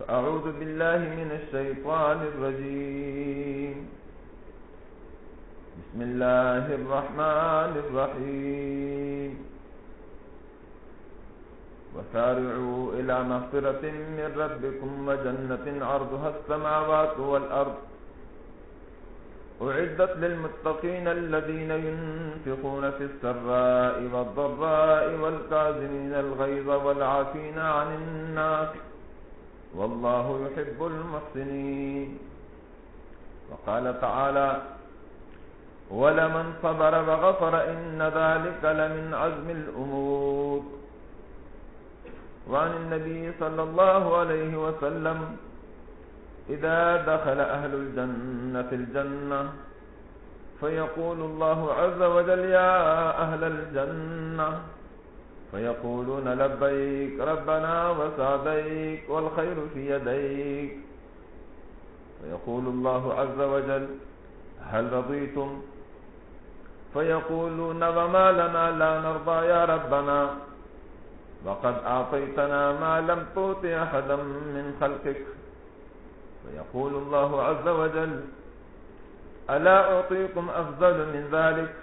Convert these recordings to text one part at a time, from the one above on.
فأعوذ بالله من الشيطان الرجيم. بسم الله الرحمن الرحيم. وسارعوا إلى مغفرة من ربكم وجنة عرضها السماوات والأرض. أعدت للمتقين الذين ينفقون في السراء والضراء والكاظمين الغيظ والعافين عن الناس والله يحب المحسنين. وقال تعالى ولمن صبر وغفر إن ذلك لمن عزم الأمور. وعن النبي صلى الله عليه وسلم إذا دخل أهل الجنة الجنة، فيقول الله عز وجل يا أهل الجنة فيقولون لبيك ربنا وسعديك والخير في يديك فيقول الله عز وجل هل رضيتم فيقولون وما لنا لا نرضى يا ربنا وقد أعطيتنا ما لم توت أحدا من خلقك فيقول الله عز وجل ألا أعطيكم أفضل من ذلك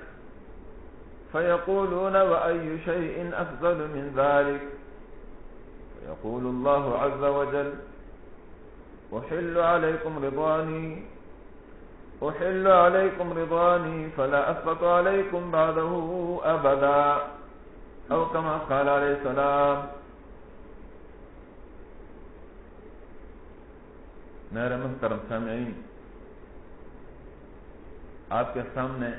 فيقولون وأي شيء أفضل من ذلك؟ فيقول الله عز وجل، أحل عليكم رضواني أحل عليكم رضواني فلا أسقط عليكم بعده أبدا. أو كما قال عليه السلام میرے محترم سامعین، آپ کے سامنے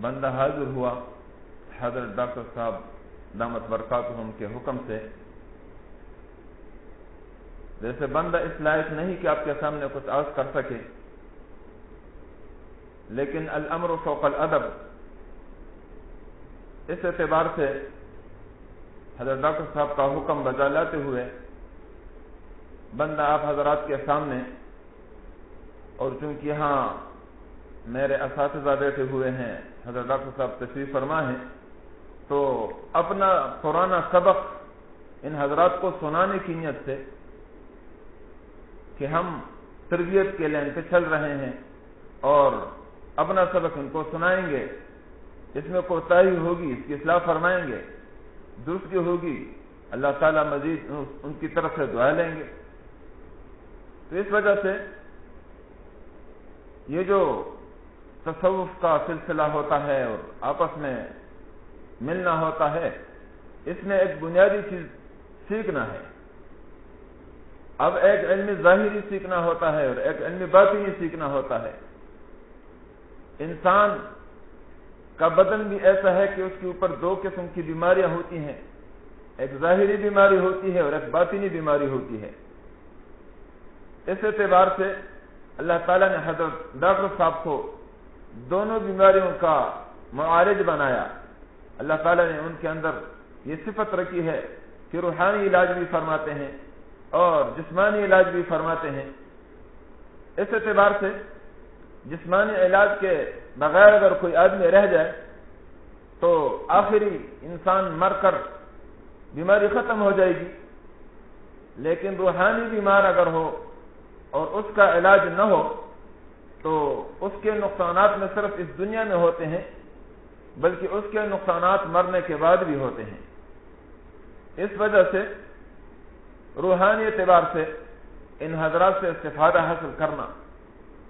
بندہ حاضر ہوا، حضرت ڈاکٹر صاحب دامت برکاتہم کے حکم سے۔ جیسے بندہ اس لائق نہیں کہ آپ کے سامنے کچھ عرض کر سکے، لیکن الامر فوق الادب۔ اس اعتبار سے حضرت ڈاکٹر صاحب کا حکم بجا لاتے ہوئے بندہ آپ حضرات کے سامنے اور چونکہ یہاں میرے اساتذہ بیٹھے ہوئے ہیں حضرت ڈاکٹر صاحب تشریف فرما ہے تو اپنا پرانا سبق ان حضرات کو سنانے کی نیت سے کہ ہم تربیت کے لائن پہ چل رہے ہیں اور اپنا سبق ان کو سنائیں گے، اس میں کوتاہی ہوگی، اس کی اصلاح فرمائیں گے، درست ہوگی، اللہ تعالیٰ مزید ان کی طرف سے دعا لیں گے۔ تو اس وجہ سے یہ جو تصوف کا سلسلہ ہوتا ہے اور آپس میں ملنا ہوتا ہے، اس میں ایک بنیادی چیز سیکھنا ہے۔ اب ایک علم ظاہری سیکھنا ہوتا ہے اور ایک علم باطنی سیکھنا ہوتا ہے۔ انسان کا بدن بھی ایسا ہے کہ اس کے اوپر دو قسم کی بیماریاں ہوتی ہیں۔ ایک ظاہری بیماری ہوتی ہے اور ایک باطنی بیماری ہوتی ہے۔ اس اعتبار سے اللہ تعالیٰ نے حضرت ڈاکٹر صاحب کو دونوں بیماریوں کا معارج بنایا۔ اللہ تعالیٰ نے ان کے اندر یہ صفت رکھی ہے کہ روحانی علاج بھی فرماتے ہیں اور جسمانی علاج بھی فرماتے ہیں۔ اس اعتبار سے جسمانی علاج کے بغیر اگر کوئی آدمی رہ جائے تو آخری انسان مر کر بیماری ختم ہو جائے گی۔ لیکن روحانی بیمار اگر ہو اور اس کا علاج نہ ہو تو اس کے نقصانات میں صرف اس دنیا میں ہوتے ہیں، بلکہ اس کے نقصانات مرنے کے بعد بھی ہوتے ہیں۔ اس وجہ سے روحانی اعتبار سے ان حضرات سے استفادہ حاصل کرنا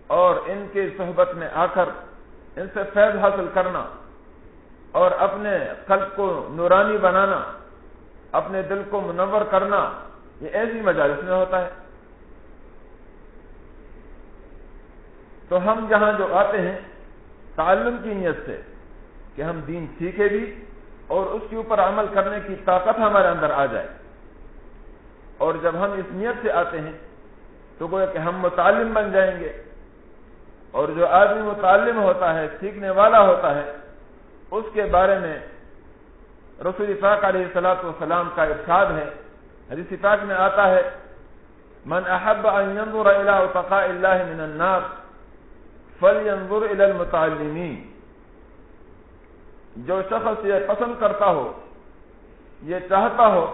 اور ان کی صحبت میں آ کر ان سے فیض حاصل کرنا اور اپنے قلب کو نورانی بنانا، اپنے دل کو منور کرنا، یہ ایسی مجالس میں ہوتا ہے۔ تو ہم جہاں جو آتے ہیں، تعلم کی نیت سے کہ ہم دین سیکھے بھی اور اس کے اوپر عمل کرنے کی طاقت ہمارے اندر آ جائے۔ اور جب ہم اس نیت سے آتے ہیں، تو گویا کہ ہم متعلم بن جائیں گے۔ اور جو آدمی متعلم ہوتا ہے، سیکھنے والا ہوتا ہے، اس کے بارے میں رسول فاق علیہ السلاۃ والسلام کا ارشاد ہے۔ حدیث پاک میں آتا ہے، من احب ان ينظر الى اتقاء الله من النار فلينظر الى المتعلمين۔ جو شخص یہ پسند کرتا ہو، یہ چاہتا ہو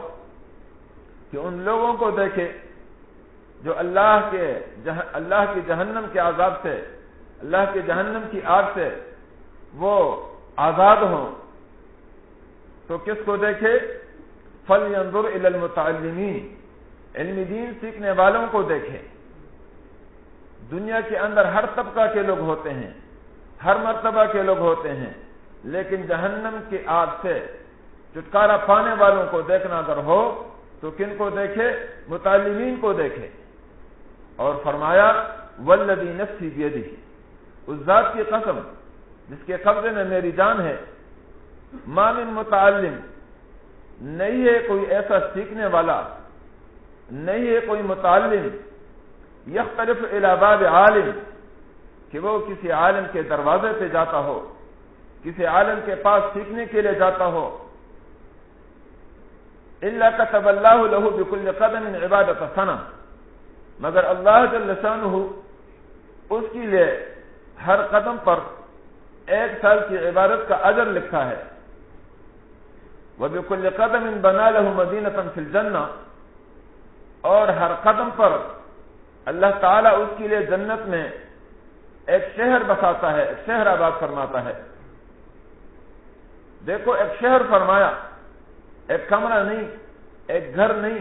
کہ ان لوگوں کو دیکھے جو اللہ کے اللہ کی جہنم کے عذاب سے، اللہ کے جہنم کی آگ سے وہ آزاد ہوں، تو کس کو دیکھے؟ فل ینظر المتعلمین علم دین سیکھنے والوں کو دیکھے۔ دنیا کے اندر ہر طبقہ کے لوگ ہوتے ہیں، ہر مرتبہ کے لوگ ہوتے ہیں، لیکن جہنم کی آگ سے چھٹکارا پانے والوں کو دیکھنا اگر ہو، تو کن کو دیکھے؟ متعلمین کو دیکھے۔ اور فرمایا ولدی نفسی بیدی اس ذات کی قسم جس کے قبضے میں میری جان ہے مامن متعلم، نہیں ہے کوئی ایسا سیکھنے والا، نہیں ہے کوئی متعلم یختلف الہباد عالم، کہ وہ کسی عالم کے دروازے پہ جاتا ہو، کسی عالم کے پاس سیکھنے کے لیے جاتا ہو۔ اللہ کا طب اللہ لہو بکل قدم عبادت ثنا مگر اللہ جل ہو اس کے لیے ہر قدم پر ایک سال کی عبادت کا اجر لکھا ہے۔ وہ بکل قدم ان بنا لہو مدینہ تنفل جنا اور ہر قدم پر اللہ تعالیٰ اس کے لیے جنت میں ایک شہر بساتا ہے، ایک شہر آباد فرماتا ہے۔ دیکھو، ایک شہر فرمایا، ایک کمرہ نہیں، ایک گھر نہیں،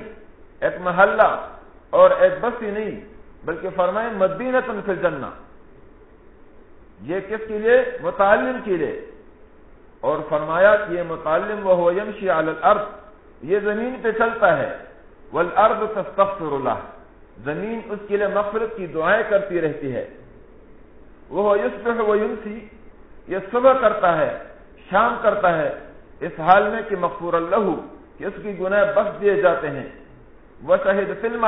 ایک محلہ اور ایک بستی نہیں، بلکہ فرمائے مدینہ تنفل جنا یہ کس کے لیے؟ متعلم کے لیے۔ اور فرمایا کہ یہ متعلم وہ یمشی علی الارض، یہ زمین پہ چلتا ہے۔ والارض تستغفر اللہ زمین اس کے لیے مغفرت کی دعائیں کرتی رہتی ہے۔ وہ یصبح و یمسی، یہ صبح کرتا ہے، شام کرتا ہے۔ اس حال میں کہ مغفور اللہ کہ اس کی گناہ بخش دیے جاتے ہیں۔ وہ شہید فلم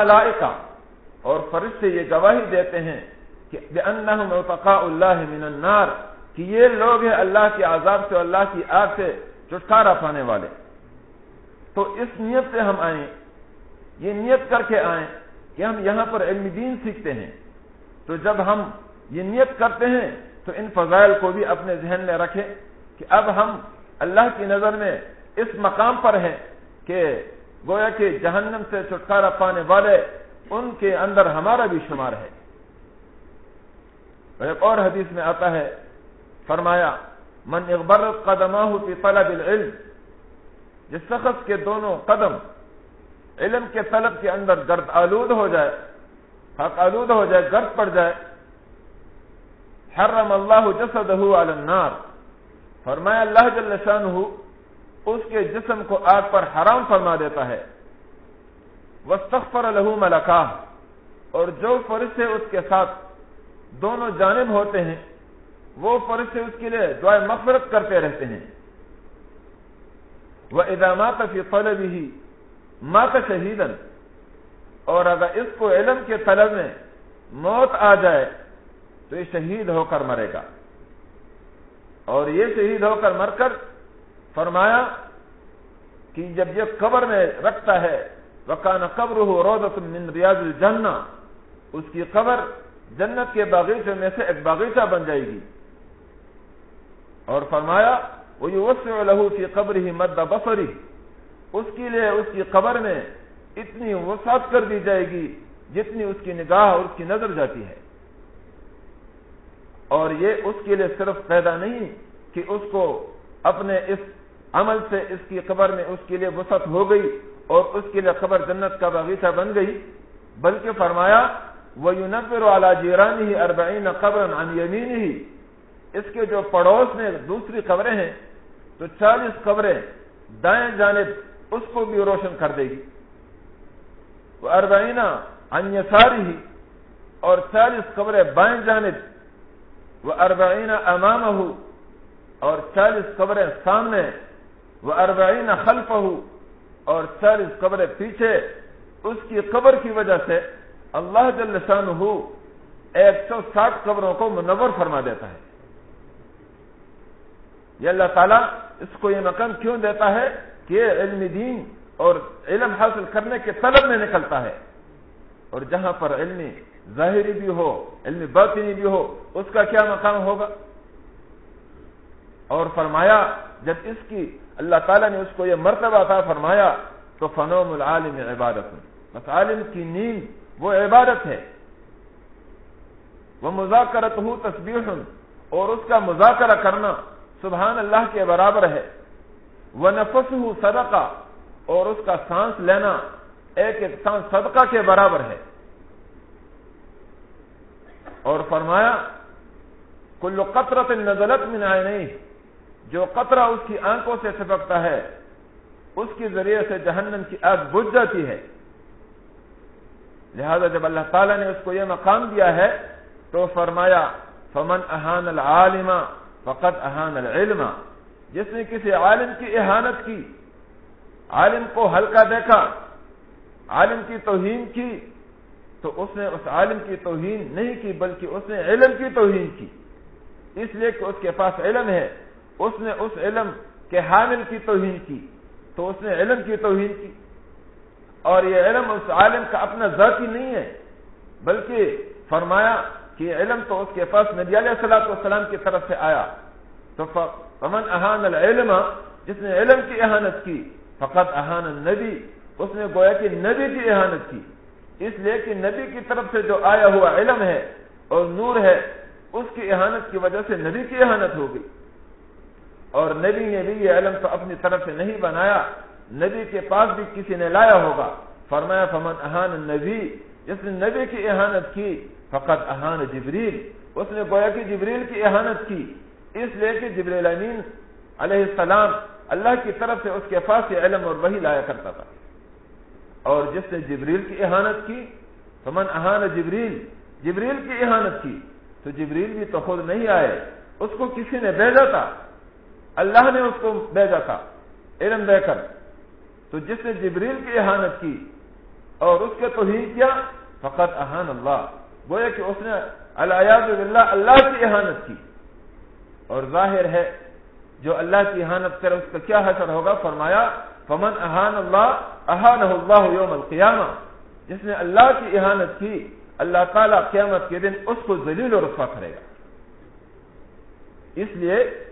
اور فرشتے یہ گواہی دیتے ہیں کہ اللہ من النار، کہ یہ لوگ ہیں اللہ کے عذاب سے، اللہ کی آگ سے چھٹکارا پانے والے۔ تو اس نیت سے ہم آئیں، یہ نیت کر کے آئیں کہ ہم یہاں پر علم دین سیکھتے ہیں۔ تو جب ہم یہ نیت کرتے ہیں، تو ان فضائل کو بھی اپنے ذہن میں رکھیں کہ اب ہم اللہ کی نظر میں اس مقام پر ہیں کہ گویا کہ جہنم سے چھٹکارا پانے والے ان کے اندر ہمارا بھی شمار ہے۔ اور ایک اور حدیث میں آتا ہے، فرمایا، من اغبر قدمہ فی طلب العلم جس شخص کے دونوں قدم علم کے طلب کے اندر گرد آلود ہو جائے، حق آلود ہو جائے، گرد پڑ جائے۔ حرم اللہ جسدہ علی النار۔ فرمایا اللہ جل شانہ اس کے جسم کو آگ پر حرام فرما دیتا ہے۔ وسطر لہو ملکا اور جو فرشتے اس کے ساتھ دونوں جانب ہوتے ہیں، وہ فرشتے اس کے لیے دعائیں مفرت کرتے رہتے ہیں۔ وہ ادامات کی طلب ہی مات شہیدن اور اگر اس کو علم کے طلب میں موت آ جائے، تو یہ شہید ہو کر مرے گا۔ اور یہ شہید ہو کر مر کر فرمایا کہ جب یہ قبر میں رکھتا ہے وکان قبر ہو روزت من ریاض الجنہ۔ اس کی قبر جنت کے باغیچے میں سے ایک باغیچہ بن جائے گی۔ اور فرمایا وہ یہ لہو کی قبر ہی مد بسری اس کے لیے اس کی قبر میں اتنی وسعت کر دی جائے گی جتنی اس کی نگاہ اور اس کی نظر جاتی ہے۔ اور یہ اس کے لیے صرف پیدا نہیں کہ اس کو اپنے اس عمل سے اس کی قبر میں اس کے لیے وسعت ہو گئی اور اس کے لیے قبر جنت کا باغیچہ بن گئی۔ بلکہ فرمایا وہ یونبر والا جیرانی ہی اربعین قبر یمین ہی اس کے جو پڑوس میں دوسری قبریں ہیں، تو چالیس قبریں دائیں جانب اس کو بھی روشن کر دے گی۔ وہ اربعینہ انساری ہی اور چالیس قبریں بائیں جانب۔ وہ اربعین امام اور چالیس قبریں سامنے۔ وہ اربعین خلف اور چالیس قبریں پیچھے۔ اس کی قبر کی وجہ سے اللہ جل شانہ ایک سو ساٹھ قبروں کو منور فرما دیتا ہے۔ یہ اللہ تعالیٰ اس کو یہ مقام کیوں دیتا ہے؟ کہ علم دین اور علم حاصل کرنے کے طلب میں نکلتا ہے۔ اور جہاں پر علم ظاہری بھی ہو، علم باطنی بھی ہو، اس کا کیا مقام ہوگا؟ اور فرمایا، جب اس کی اللہ تعالیٰ نے اس کو یہ مرتبہ تھا فرمایا، تو فنوم العالم عبادت۔ بس عالم کی نیند وہ عبادت ہے۔ وہ مذاکرت ہوں تصویر اور اس کا مذاکرہ کرنا سبحان اللہ کے برابر ہے۔ وہ نفس صدقہ، اور اس کا سانس لینا ایک ایک سانس صدقہ کے برابر ہے۔ اور فرمایا کلو قطرت نزلت میں آئے نہیں جو قطرہ اس کی آنکھوں سے سبکتا ہے، اس کے ذریعے سے جہنم کی آگ بجھ جاتی ہے۔ لہذا جب اللہ تعالیٰ نے اس کو یہ مقام دیا ہے، تو فرمایا، فمن احان العالمہ فقط احان العلم۔ جس نے کسی عالم کی احانت کی، عالم کو ہلکا دیکھا، عالم کی توہین کی، تو اس نے اس عالم کی توہین نہیں کی، بلکہ اس نے علم کی توہین کی۔ اس لیے کہ اس کے پاس علم ہے، اس نے اس علم کے حامل کی توہین کی، تو اس نے علم کی توہین کی۔ اور یہ علم اس عالم کا اپنا ذاتی نہیں ہے، بلکہ فرمایا کہ علم تو اس کے پاس نبی علیہ السلاۃ والسلام کی طرف سے آیا۔ تو امن احان العلم، جس نے علم کی احانت کی فقط احان النبی، اس نے گویا کہ نبی کی احانت کی۔ اس لیے کہ نبی کی طرف سے جو آیا ہوا علم ہے اور نور ہے، اس کی احانت کی وجہ سے نبی کی احانت ہو گئی۔ اور نبی نے بھی یہ علم تو اپنی طرف سے نہیں بنایا، نبی کے پاس بھی کسی نے لایا ہوگا۔ فرمایا، فمن احان نبی جس نے نبی کی احانت کی فقط احان جبریل۔ اس نے گویا کہ جبریل کی احانت کی۔ اس لیے کہ جبریل امین علیہ السلام اللہ کی طرف سے اس کے پاس یہ علم اور وہی لایا کرتا تھا۔ اور جس نے جبریل کی احانت کی، فمن احان جبریل جبریل کی احانت کی، تو جبریل بھی تو خود نہیں آئے، اس کو کسی نے بھیجا تھا۔ اللہ نے اس کو بھیجا تھا، علم دے کر۔ تو جس نے جبریل کی احانت کی اور اس کے توہین کیا فقط احان اللہ۔ گویا کہ اس نے اللہ اللہ کی احانت کی۔ اور ظاہر ہے جو اللہ کی احانت کرے اس کا کیا حسر ہوگا؟ فرمایا، فمن احان اللہ احان اللہ یوم القیامہ۔ جس نے اللہ کی احانت کی، اللہ تعالیٰ قیامت کے دن اس کو ذلیل و رفا کرے گا۔ اس لیے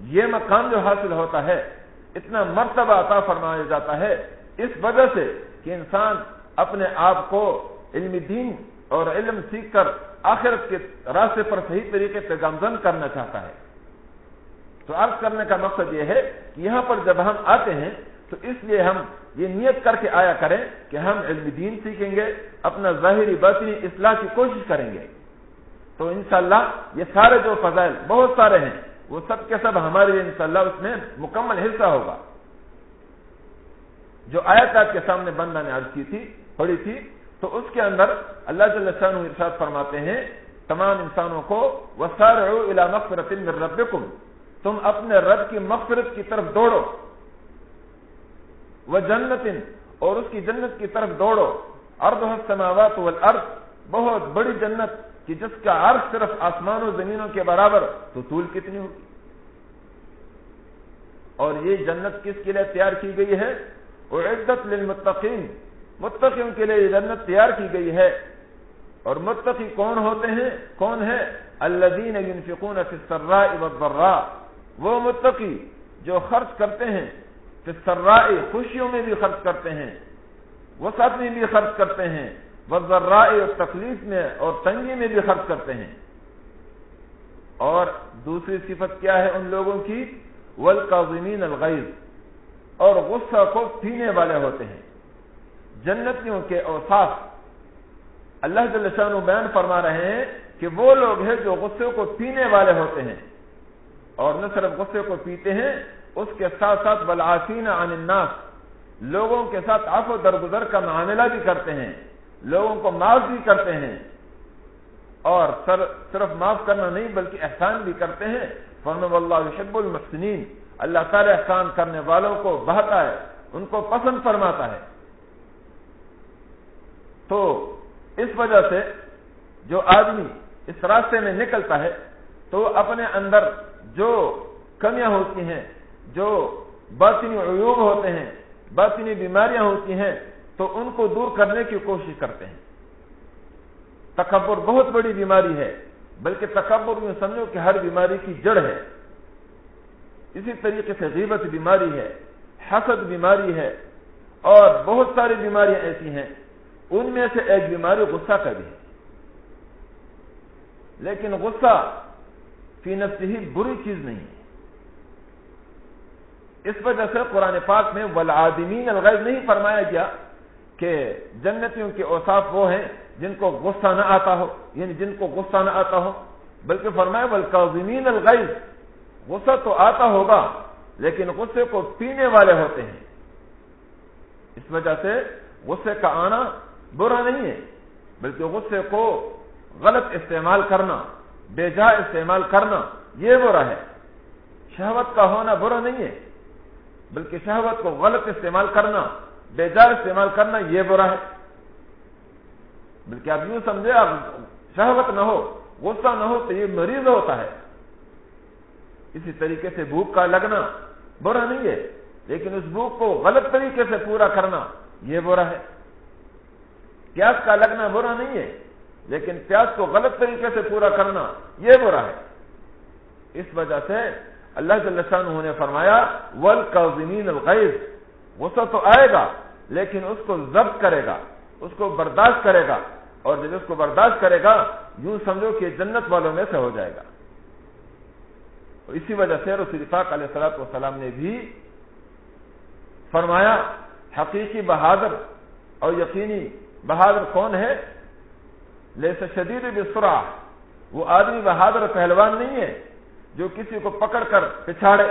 یہ مقام جو حاصل ہوتا ہے، اتنا مرتبہ عطا فرمایا جاتا ہے۔ اس وجہ سے کہ انسان اپنے آپ کو علم دین اور علم سیکھ کر آخرت کے راستے پر صحیح طریقے سے گمزن کرنا چاہتا ہے۔ تو عرض کرنے کا مقصد یہ ہے کہ یہاں پر جب ہم آتے ہیں تو اس لیے ہم یہ نیت کر کے آیا کریں کہ ہم علم دین سیکھیں گے، اپنا ظاہری باطنی اصلاح کی کوشش کریں گے۔ تو انشاءاللہ یہ سارے جو فضائل بہت سارے ہیں، وہ سب کے سب ہمارے لیے انشاءاللہ اس میں مکمل حصہ ہوگا۔ جو آیت آپ کے سامنے بندہ نے عرض کی تھی پڑی تھی، تو اس کے اندر اللہ جل ارشاد فرماتے ہیں، تمام انسانوں کو وسار مغفرت من ربکم تم اپنے رب کی مغفرت کی طرف دوڑو۔ وہ جنت اور اس کی جنت کی طرف دوڑو۔ ارد السماوات والارض، بہت بڑی جنت کہ جس کا عرض صرف آسمان و زمینوں کے برابر، تو طول کتنی ہوگی؟ اور یہ جنت کس کے لیے تیار کی گئی ہے؟ وہ عزت للمتقین متقیوں کے لیے یہ جنت تیار کی گئی ہے۔ اور متقی کون ہوتے ہیں؟ کون ہے؟ الذین ينفقون فی السراء والضراء۔ وہ متقی جو خرچ کرتے ہیں سرائی خوشیوں میں بھی خرچ کرتے ہیں، وسعت میں بھی خرچ کرتے ہیں، وزرائے اور تکلیف میں اور تنگی میں بھی خرچ کرتے ہیں۔ اور دوسری صفت کیا ہے ان لوگوں کی؟ ولقاظمین الغیظ، اور غصہ کو پینے والے ہوتے ہیں۔ جنتیوں کے اوصاف اللہ بیان فرما رہے ہیں کہ وہ لوگ ہیں جو غصے کو پینے والے ہوتے ہیں۔ اور نہ صرف غصے کو پیتے ہیں، اس کے ساتھ ساتھ بلاسین عن الناس، لوگوں کے ساتھ آف و درگزر کا معاملہ بھی کرتے ہیں، لوگوں کو معاف بھی کرتے ہیں۔ اور صرف معاف کرنا نہیں، بلکہ احسان بھی کرتے ہیں۔ فرم اللہ شب المحسنین۔ اللہ تعالی احسان کرنے والوں کو بہتا ہے، ان کو پسند فرماتا ہے۔ تو اس وجہ سے جو آدمی اس راستے میں نکلتا ہے، تو اپنے اندر جو کمیاں ہوتی ہیں، جو باطنی عیوب ہوتے ہیں، باطنی بیماریاں ہوتی ہیں، تو ان کو دور کرنے کی کوشش کرتے ہیں۔ تکبر بہت بڑی بیماری ہے، بلکہ تکبر میں سمجھو کہ ہر بیماری کی جڑ ہے۔ اسی طریقے سے غیبت بیماری ہے، حسد بیماری ہے، اور بہت ساری بیماریاں ایسی ہیں۔ ان میں سے ایک بیماری غصہ کا بھی ہے۔ لیکن غصہ فی نفسی ہی بری چیز نہیں۔ اس وجہ سے قرآن پاک میں ولادمین الغیب نہیں فرمایا گیا کہ جنتیوں کے اوصاف وہ ہیں جن کو غصہ نہ آتا ہو یعنی جن کو غصہ نہ آتا ہو، بلکہ فرمایا ولقاظمین الغیب، غصہ تو آتا ہوگا، لیکن غصے کو پینے والے ہوتے ہیں۔ اس وجہ سے غصے کا آنا برا نہیں ہے، بلکہ غصے کو غلط استعمال کرنا۔ بے جا استعمال کرنا، یہ برا ہے۔ شہوت کا ہونا برا نہیں ہے، بلکہ شہوت کو غلط استعمال کرنا بے جا استعمال کرنا یہ برا ہے۔ بلکہ آپ یوں سمجھے آپ شہوت نہ ہو، غصہ نہ ہو تو یہ مریض ہوتا ہے۔ اسی طریقے سے بھوک کا لگنا برا نہیں ہے، لیکن اس بھوک کو غلط طریقے سے پورا کرنا یہ برا ہے۔ پیاس کا لگنا برا نہیں ہے۔ لیکن پیاس کو غلط طریقے سے پورا کرنا یہ برا ہے۔ اس وجہ سے اللہ شاہ نے فرمایا ول کا الغیز غصہ تو آئے گا، لیکن اس کو ضبط کرے گا، اس کو برداشت کرے گا۔ اور جب اس کو برداشت کرے گا، یوں سمجھو کہ جنت والوں میں سے ہو جائے گا۔ اسی وجہ سے رسول فاق علیہ سلاۃ والسلام نے بھی فرمایا، حقیقی بہادر اور یقینی بہادر کون ہے؟ لیس شدید بسرا وہ آدمی بہادر پہلوان نہیں ہے جو کسی کو پکڑ کر پچھاڑے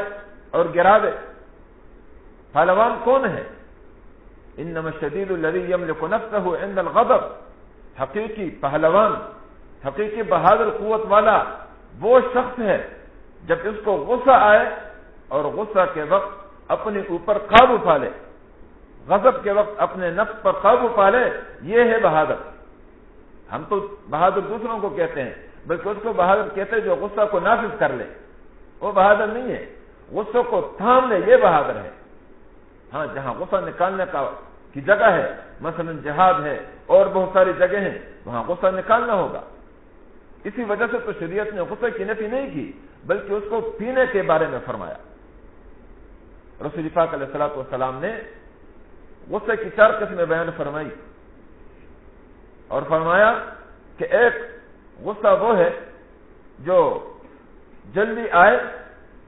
اور گرا دے پہلوان کون ہے؟ ان نم شدید الریم کو نفس عند الغضب۔ حقیقی پہلوان، حقیقی بہادر قوت والا وہ شخص ہے۔ جب اس کو غصہ آئے اور غصہ کے وقت اپنے اوپر قابو پالے غضب کے وقت اپنے نفس پر قابو پالے یہ ہے بہادر۔ ہم تو بہادر دوسروں کو کہتے ہیں، بلکہ اس کو بہادر کہتے ہیں جو غصہ کو نافذ کر لے۔ وہ بہادر نہیں ہے۔ غصے کو تھام لے یہ بہادر ہے۔ ہاں جہاں غصہ نکالنے کا کی جگہ ہے، مثلا جہاد ہے، اور بہت ساری جگہ ہیں، وہاں غصہ نکالنا ہوگا۔ اسی وجہ سے تو شریعت نے غصے کی نفی نہیں کی، بلکہ اس کو پینے کے بارے میں فرمایا۔ رسول پاک علیہ السلاۃ والسلام نے غصے کی چار قسمیں بیان فرمائی۔ اور فرمایا کہ ایک غصہ وہ ہے جو جلدی آئے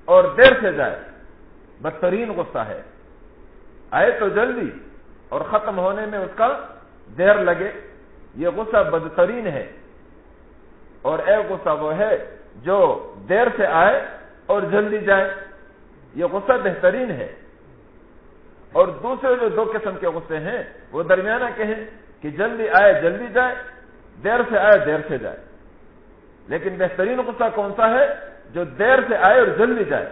اور دیر سے جائے۔ بدترین غصہ ہے۔ آئے تو جلدی اور ختم ہونے میں اس کا دیر لگے۔ یہ غصہ بدترین ہے۔ اور ایک غصہ وہ ہے جو دیر سے آئے اور جلدی جائے۔ یہ غصہ بہترین ہے۔ اور دوسرے جو دو قسم کے غصے ہیں وہ درمیانہ کے ہیں۔ کہ جلدی آئے، جلدی جائے، دیر سے آئے، دیر سے جائے۔ لیکن بہترین غصہ کون سا ہے؟ جو دیر سے آئے اور جلدی جائے۔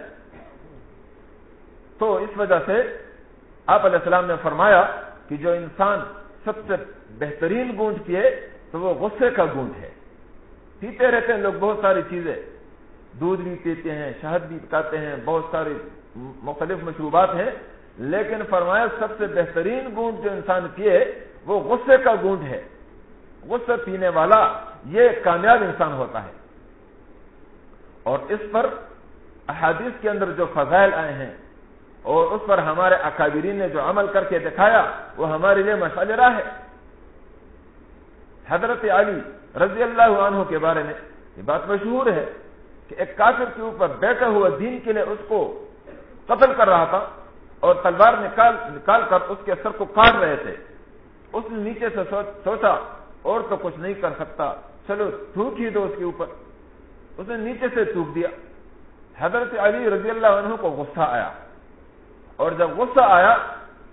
تو اس وجہ سے آپ علیہ السلام نے فرمایا کہ جو انسان سب سے بہترین گونج پیے تو وہ غصے کا گونج ہے۔ پیتے رہتے ہیں لوگ بہت ساری چیزیں۔ دودھ بھی پیتے ہیں، شہد بھی پکاتے ہیں، بہت ساری مختلف مشروبات ہیں۔ لیکن فرمایا سب سے بہترین گونج جو انسان پیے وہ غصے کا گونج ہے۔ غصہ پینے والا یہ کامیاب انسان ہوتا ہے۔ اور اس پر احادیث کے اندر جو فضائل آئے ہیں اور اس پر ہمارے اکابرین نے جو عمل کر کے دکھایا، وہ ہمارے لیے مشورہ ہے۔ حضرت علی رضی اللہ عنہ کے بارے میں یہ بات مشہور ہے کہ ایک کافر کے اوپر بیٹھا ہوا دین کے لیے اس کو قتل کر رہا تھا اور تلوار نکال نکال کر اس کے سر کو کاٹ رہے تھے۔ اس نے نیچے سے سوچا، اور تو کچھ نہیں کر سکتا۔ چلو، تھوک ہی دو اس کے اوپر۔ اس نے نیچے سے تھوک دیا۔ حضرت علی رضی اللہ عنہ کو غصہ آیا۔ اور جب غصہ آیا،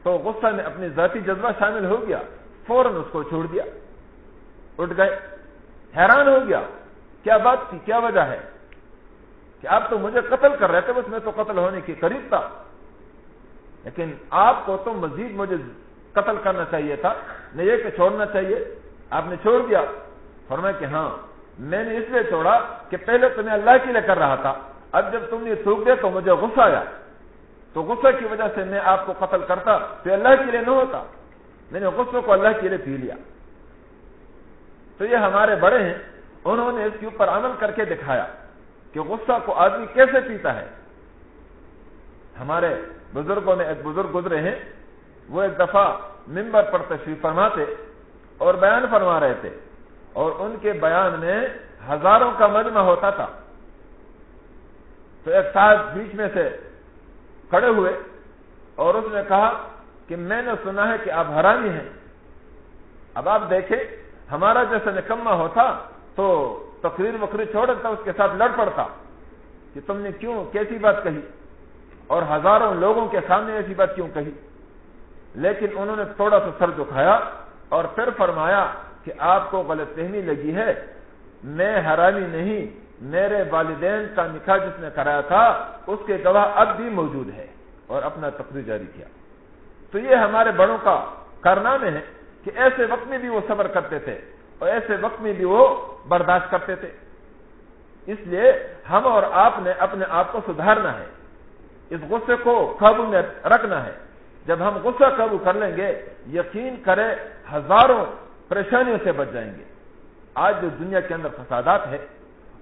تو غصہ میں اپنی ذاتی جذبہ شامل ہو گیا۔ فوراً اس کو چھوڑ دیا۔ اٹھ گئے۔ حیران ہو گیا۔ کیا بات تھی؟ کیا وجہ ہے؟ کہ آپ تو مجھے قتل کر رہے تھے، بس میں تو قتل ہونے کی قریب تھا۔ لیکن آپ کو تو مزید مجھے قتل کرنا چاہیے تھا نہیں یہ کہ چھوڑنا چاہیے۔ آپ نے چھوڑ دیا۔ فرمایا کہ ہاں میں نے اس لیے چھوڑا کہ پہلے تو میں اللہ کے لیے کر رہا تھا۔ اب جب تم نے تھوک دیا تو مجھے غصہ آیا۔ تو غصہ کی وجہ سے میں آپ کو قتل کرتا تو اللہ کے لیے نہ ہوتا۔ میں نے غصے کو اللہ کے لیے پی لیا۔ تو یہ ہمارے بڑے ہیں، انہوں نے اس کے اوپر عمل کر کے دکھایا کہ غصہ کو آدمی کیسے پیتا ہے۔ ہمارے بزرگوں میں ایک بزرگ گزرے ہیں۔ وہ ایک دفعہ ممبر پر تشریف فرماتے اور بیان فرما رہے تھے اور ان کے بیان میں ہزاروں کا مجمع ہوتا تھا۔ تو ایک ساتھ بیچ میں سے کھڑے ہوئے اور اس نے کہا کہ میں نے سنا ہے کہ آپ حرامی ہیں۔ اب آپ دیکھیں، ہمارا جیسا نکما ہوتا تو تقریر وقریر چھوڑ دیتا، اس کے ساتھ لڑ پڑتا کہ تم نے کیوں کیسی بات کہی؟ اور ہزاروں لوگوں کے سامنے ایسی بات کیوں کہی؟ لیکن انہوں نے تھوڑا سا سر دکھایا اور پھر فرمایا کہ آپ کو غلط فہمی لگی ہے۔ میں حرامی نہیں، میرے والدین کا نکاح جس نے کرایا تھا، اس کے گواہ اب بھی موجود ہے۔ اور اپنا تقریر جاری کیا۔ تو یہ ہمارے بڑوں کا کارنامے ہے کہ ایسے وقت میں بھی وہ صبر کرتے تھے اور ایسے وقت میں بھی وہ برداشت کرتے تھے۔ اس لیے ہم اور آپ نے اپنے آپ کو سدھارنا ہے۔ اس غصے کو قابو میں رکھنا ہے۔ جب ہم غصہ قابو کر لیں گے، یقین کرے ہزاروں پریشانیوں سے بچ جائیں گے۔ آج جو دنیا کے اندر فسادات ہے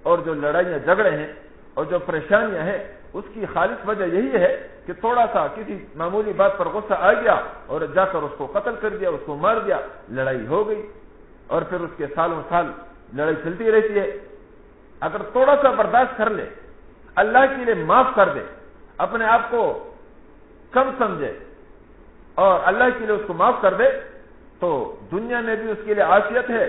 اور جو لڑائیاں جھگڑے ہیں اور جو پریشانیاں ہیں، اس کی خالص وجہ یہی ہے کہ تھوڑا سا کسی معمولی بات پر غصہ آ گیا اور جا کر اس کو قتل کر دیا، اس کو مار دیا، لڑائی ہو گئی اور پھر اس کے سالوں سال لڑائی چلتی رہتی ہے۔ اگر تھوڑا سا برداشت کر لے، اللہ کے لیے معاف کر دے، اپنے آپ کو کم سمجھے۔ اور اللہ کے لیے اس کو معاف کر دے تو دنیا میں بھی اس کے لیے آفیت ہے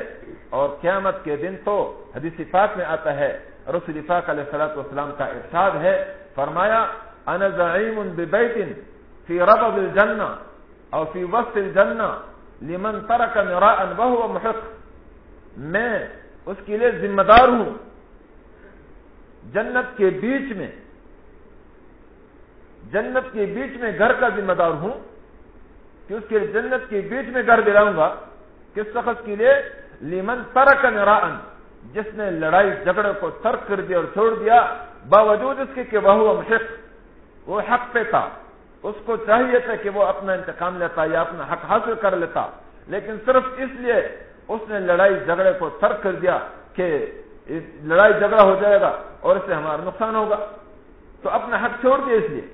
اور قیامت کے دن تو حدیث پاک میں آتا ہے، رسول پاک علیہ صلاحت والسلام کا ارشاد ہے، فرمایا، انا زعیم ببیت فی ربض الجنہ اور فی وسط الجنہ لمن ترک نراء وهو محق. میں اس کے لیے ذمہ دار ہوں۔ جنت کے بیچ میں، جنت کے بیچ میں گھر کا ذمہ دار ہوں۔ کہ اس کے جنت کے بیچ میں گھر دلاؤں گا، کس شخص کے لیے؟ لیمن ترک نران جس نے لڑائی، جھگڑے کو ترک کر دیا اور چھوڑ دیا، باوجود اس کے کہ وہ مشق وہ حق پہ تھا۔ اس کو چاہیے تھا کہ وہ اپنا انتقام لیتا یا اپنا حق حاصل کر لیتا۔ لیکن صرف اس لیے اس نے لڑائی، جھگڑے کو ترک کر دیا کہ لڑائی جھگڑا ہو جائے گا اور اس سے ہمارا نقصان ہوگا۔ تو اپنا حق چھوڑ دیا اس لیے۔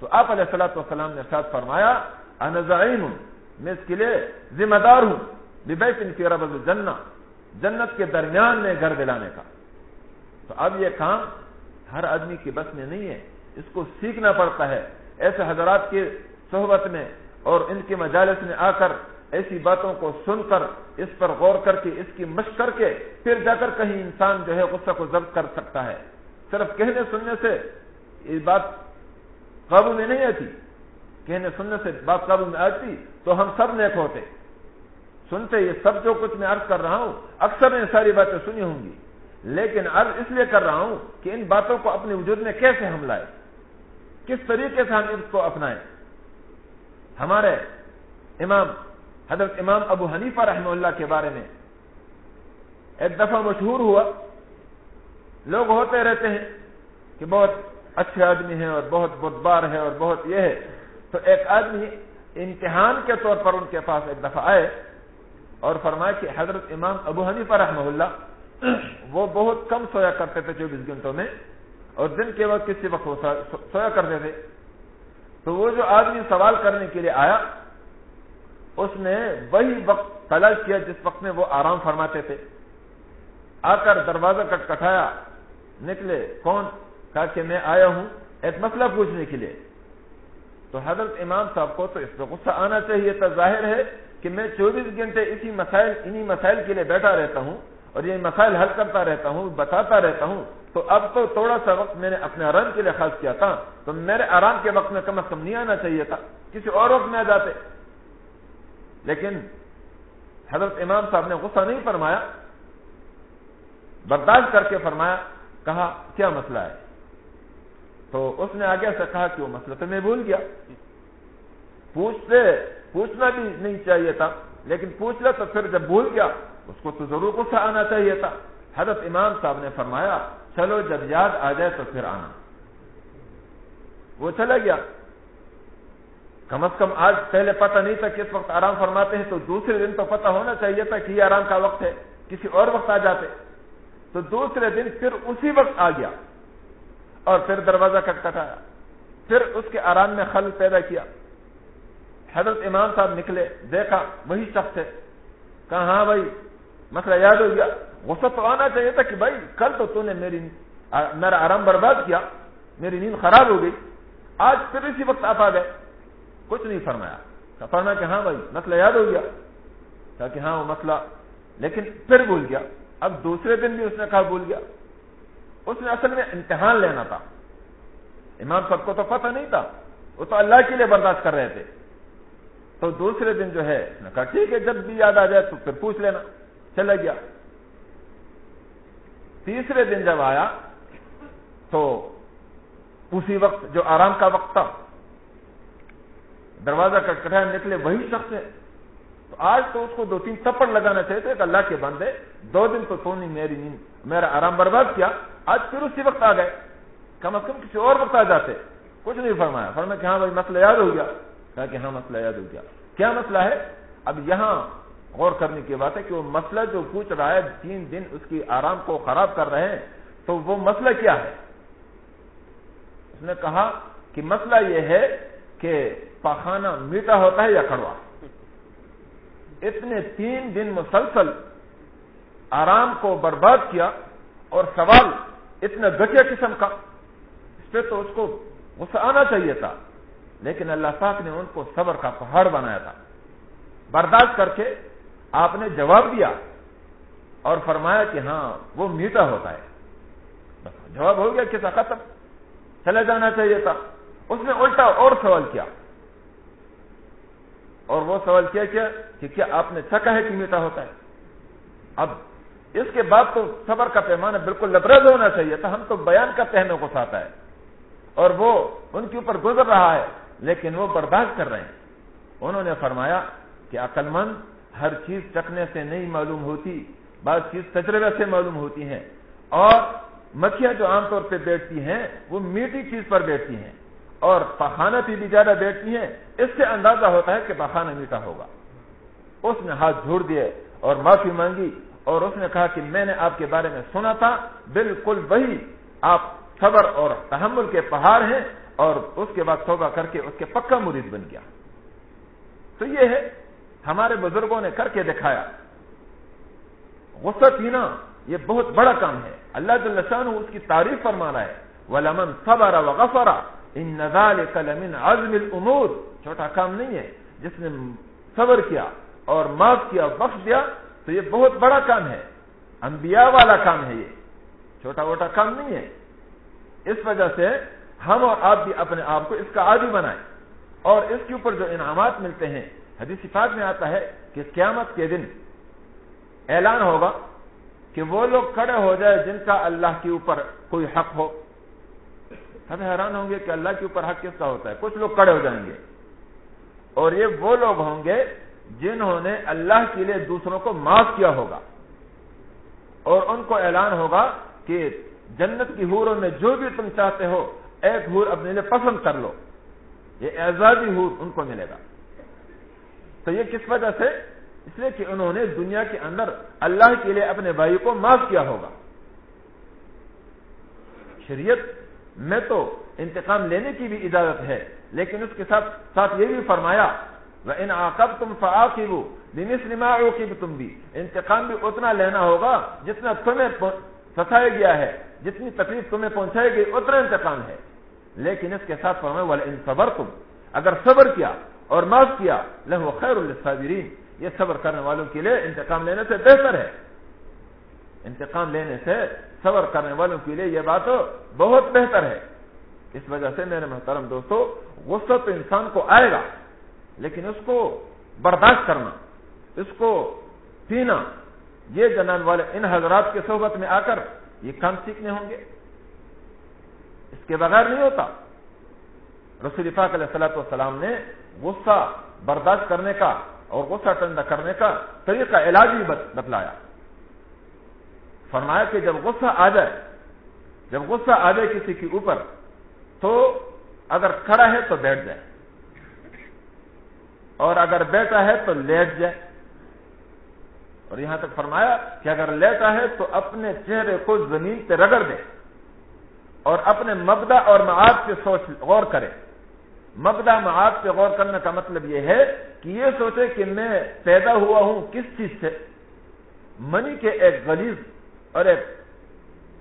تو آپ علیہ السلاۃ والسلام نے ساتھ فرمایا انزائم ہوں میں اس کے لیے ذمہ دار ہوں۔ بیت کی رب الجنہ۔ جنت کے درمیان میں گھر دلانے کا۔ تو اب یہ کام ہر آدمی کی بس میں نہیں ہے۔ اس کو سیکھنا پڑتا ہے۔ ایسے حضرات کی صحبت میں اور ان کے مجالس میں آ کر ایسی باتوں کو سن کر، اس پر غور کر کے، اس کی مشق کر کے، پھر جا کر کہیں انسان جو ہے غصہ کو ضبط کر سکتا ہے۔ صرف کہنے سننے سے یہ بات قابو میں نہیں آتی۔ کہنے سننے سے بات قابو میں آتی تو ہم سب نیک ہوتے۔ سنتے یہ سب جو کچھ میں عرض کر رہا ہوں، اکثر نے ساری باتیں سنی ہوں گی۔ لیکن عرض اس لیے کر رہا ہوں کہ ان باتوں کو اپنے وجود میں کیسے ہم لائے کس طریقے سے ہم اس کو اپنائیں؟ ہمارے امام، حضرت امام ابو حنیفہ رحمہ اللہ کے بارے میں ایک دفعہ مشہور ہوا۔ لوگ ہوتے رہتے ہیں کہ بہت اچھے آدمی ہیں اور بہت بدبار ہے اور بہت یہ ہے۔ تو ایک آدمی امتحان کے طور پر ان کے پاس ایک دفعہ آئے اور فرمایا کہ حضرت امام ابو حنیفہ رحمہ اللہ وہ بہت کم سویا کرتے تھے چوبیس گھنٹوں میں اور دن کے وقت کسی وقت سویا کرتے تھے۔ تو وہ جو آدمی سوال کرنے کے لیے آیا، اس نے وہی وقت تلاش کیا جس وقت میں وہ آرام فرماتے تھے۔ آ کر دروازہ کٹ کٹایا نکلے، کون؟ کہا کہ میں آیا ہوں ایک مسئلہ پوچھنے کے لیے۔ تو حضرت امام صاحب کو تو اس پہ غصہ آنا چاہیے تھا۔ ظاہر ہے کہ میں چوبیس گھنٹے اسی مسائل، انہی مسائل کے لیے بیٹھا رہتا ہوں اور یہ مسائل حل کرتا رہتا ہوں، بتاتا رہتا ہوں۔ تو اب تو تھوڑا سا وقت میں نے اپنے آرام کے لیے خاص کیا تھا۔ تو میرے آرام کے وقت میں کم از کم نہیں آنا چاہیے تھا۔ کسی اور وقت میں آ جاتے۔ لیکن حضرت امام صاحب نے غصہ نہیں فرمایا۔ برداشت کر کے فرمایا، کہا، کیا مسئلہ ہے؟ تو اس نے آگے سے کہا کہ وہ مسئلہ تو میں بھول گیا۔ پوچھتے پوچھنا بھی نہیں چاہیے تھا، لیکن پوچھ لے تو پھر جب بھول گیا، اس کو تو ضرور غصہ آنا چاہیے تھا۔ حضرت امام صاحب نے فرمایا، چلو جب یاد آ جائے تو پھر آنا۔ وہ چلا گیا۔ کم از کم آج پہلے پتہ نہیں تھا کس وقت آرام فرماتے ہیں، تو دوسرے دن تو پتہ ہونا چاہیے تھا کہ یہ آرام کا وقت ہے، کسی اور وقت آ جاتے۔ تو دوسرے دن پھر اسی وقت آ گیا۔ اور پھر دروازہ کٹ کٹایا پھر اس کے آرام میں خل پیدا کیا۔ حضرت امام صاحب نکلے، دیکھا وہی شخص ہے۔ کہا ہاں بھائی، مسئلہ یاد ہو گیا۔ غصہ تو آنا چاہیے تھا کہ بھائی، کل تو تو نے میری میرا آرام برباد کیا، میری نیند خراب ہو گئی۔ آج پھر اسی وقت آپ آ گئے۔ کچھ نہیں فرمایا۔ فرمایا کہ ہاں بھائی، مسئلہ یاد ہو گیا۔ کہا کہ ہاں وہ مسئلہ۔ لیکن پھر بھول گیا۔ اب دوسرے دن بھی اس نے کہا بھول گیا۔ اس نے اصل میں امتحان لینا تھا۔ امام سب کو تو پتہ نہیں تھا۔ وہ تو اللہ کے لیے برداشت کر رہے تھے۔ تو دوسرے دن جو ہے اس نے کہا، ٹھیک ہے، جب بھی یاد آ جائے تو پھر پوچھ لینا۔ چلا گیا۔ تیسرے دن جب آیا، تو اسی وقت جو آرام کا وقت تھا، دروازہ کٹکھٹایا، نکلے، وہی شخص ہے۔ تو آج تو اس کو دو تین تپڑ لگانا چاہتے کہ اللہ کے بندے، دو دن تو تو نہیں میری نیند، میرا آرام برباد کیا، آج پھر اسی وقت آ گئے۔ کم از کم کسی اور وقت آ جاتے۔ کچھ نہیں فرمایا۔ فرمایا کہ ہاں بھائی، مسئلہ یاد ہو گیا۔ کہا کہ ہاں مسئلہ یاد ہو گیا۔ کیا مسئلہ ہے؟ اب یہاں غور کرنے کی بات ہے کہ وہ مسئلہ جو پوچھ رہا ہے، تین دن اس کی آرام کو خراب کر رہے ہیں، تو وہ مسئلہ کیا ہے؟ اس نے کہا کہ مسئلہ یہ ہے کہ پاخانہ میٹھا ہوتا ہے یا کڑوا۔ اتنے تین دن مسلسل آرام کو برباد کیا اور سوال اتنا گٹیا قسم کا اس پہ تو اس کو غصہ آنا چاہیے تھا، لیکن اللہ پاک نے ان کو صبر کا پہاڑ بنایا تھا۔ برداشت کر کے آپ نے جواب دیا اور فرمایا کہ ہاں وہ میٹھا ہوتا ہے۔ جواب ہو گیا کسا ختم۔ چلے جانا چاہیے تھا۔ اس نے الٹا اور سوال کیا۔ اور وہ سوال کیا کیا کہ کیا آپ نے چکا ہے کہ میٹھا ہوتا ہے؟ اب اس کے بعد تو صبر کا پیمانہ بالکل لبرز ہونا چاہیے تھا، ہم تو بیان کرتے ہیں کو ساتھ ہے اور وہ ان کے اوپر گزر رہا ہے، لیکن وہ برداشت کر رہے ہیں۔ انہوں نے فرمایا کہ عقل مند ہر چیز چکنے سے نہیں معلوم ہوتی، بعض چیز تجربے سے معلوم ہوتی ہیں۔ اور مکھیاں جو عام طور پہ بیٹھتی ہیں، وہ میٹھی چیز پر بیٹھتی ہیں۔ اور پخانہ پہ بھی زیادہ بیٹھتی ہیں، اس سے اندازہ ہوتا ہے کہ پخانہ میٹھا ہوگا۔ اس نے ہاتھ جھوڑ دیے اور معافی مانگی اور اس نے کہا کہ میں نے آپ کے بارے میں سنا تھا، بالکل وہی آپ صبر اور تحمل کے پہاڑ ہیں اور اس کے بعد توبہ کر کے اس کے پکا مرید بن گیا۔ تو یہ ہے، ہمارے بزرگوں نے کر کے دکھایا۔ غصہ پینا یہ بہت بڑا کام ہے۔ اللہ جل شان اس کی تعریف فرما رہا ہے۔ ولمن صبر وغفر ان ذلك لمن عزم الامور۔ چھوٹا کام نہیں ہے۔ جس نے صبر کیا اور معاف کیا، بخش دیا، تو یہ بہت بڑا کام ہے۔ انبیاء والا کام ہے یہ۔ چھوٹا موٹا کام نہیں ہے۔ اس وجہ سے ہم اور آپ بھی اپنے آپ کو اس کا عادی بنائیں۔ اور اس کے اوپر جو انعامات ملتے ہیں، حدیث پاک میں آتا ہے کہ قیامت کے دن اعلان ہوگا کہ وہ لوگ کھڑے ہو جائے جن کا اللہ کے اوپر کوئی حق ہو۔ ہم حیران ہوں گے کہ اللہ کے اوپر حق کس کا ہوتا ہے۔ کچھ لوگ کھڑے ہو جائیں گے۔ اور یہ وہ لوگ ہوں گے جنہوں نے اللہ کے لیے دوسروں کو معاف کیا ہوگا۔ اور ان کو اعلان ہوگا کہ جنت کی حوروں میں جو بھی تم چاہتے ہو، ایک حور اپنے لیے پسند کر لو۔ یہ اعزازی حور ان کو ملے گا۔ تو یہ کس وجہ سے؟ اس لیے کہ انہوں نے دنیا کے اندر اللہ کے لیے اپنے بھائی کو معاف کیا ہوگا۔ شریعت میں تو انتقام لینے کی بھی اجازت ہے، لیکن اس کے ساتھ ساتھ یہ بھی فرمایا ان آکب تم فعاقب لما تم بھی انتقام بھی اتنا لینا ہوگا جتنا تمہیں ستایا گیا ہے، جتنی تکلیف تمہیں پہنچائی گئی، اتنا انتقام ہے۔ لیکن اس کے ساتھ فرمائے والے ان صبر تم اگر صبر کیا اور معاف کیا لہو خیر الصابرین یہ صبر کرنے والوں کے لیے انتقام لینے سے بہتر ہے۔ انتقام لینے سے صبر کرنے والوں کے لیے یہ بات بہت بہتر ہے۔ اس وجہ سے میرے محترم دوستو، غصہ تو انسان کو آئے گا، لیکن اس کو برداشت کرنا، اس کو پینا، یہ جنان والے ان حضرات کے صحبت میں آ کر یہ کام سیکھنے ہوں گے۔ اس کے بغیر نہیں ہوتا۔ رسول فاق علیہ السلط والسلام نے غصہ برداشت کرنے کا اور غصہ ٹنڈا کرنے کا طریقہ علاج بھی بتلایا۔ فرمایا کہ جب غصہ آ جائے، جب غصہ آ جائے کسی کے اوپر، تو اگر کھڑا ہے تو بیٹھ جائے۔ اور اگر بیٹھا ہے تو لیٹ جائے۔ اور یہاں تک فرمایا کہ اگر لیٹا ہے تو اپنے چہرے کو زمین پہ رگڑ دے اور اپنے مبدا اور معاد پہ سوچ غور کرے۔ مبدا معاد پہ غور کرنے کا مطلب یہ ہے کہ یہ سوچے کہ میں پیدا ہوا ہوں کس چیز سے؟ منی کے ایک غلیظ اور ایک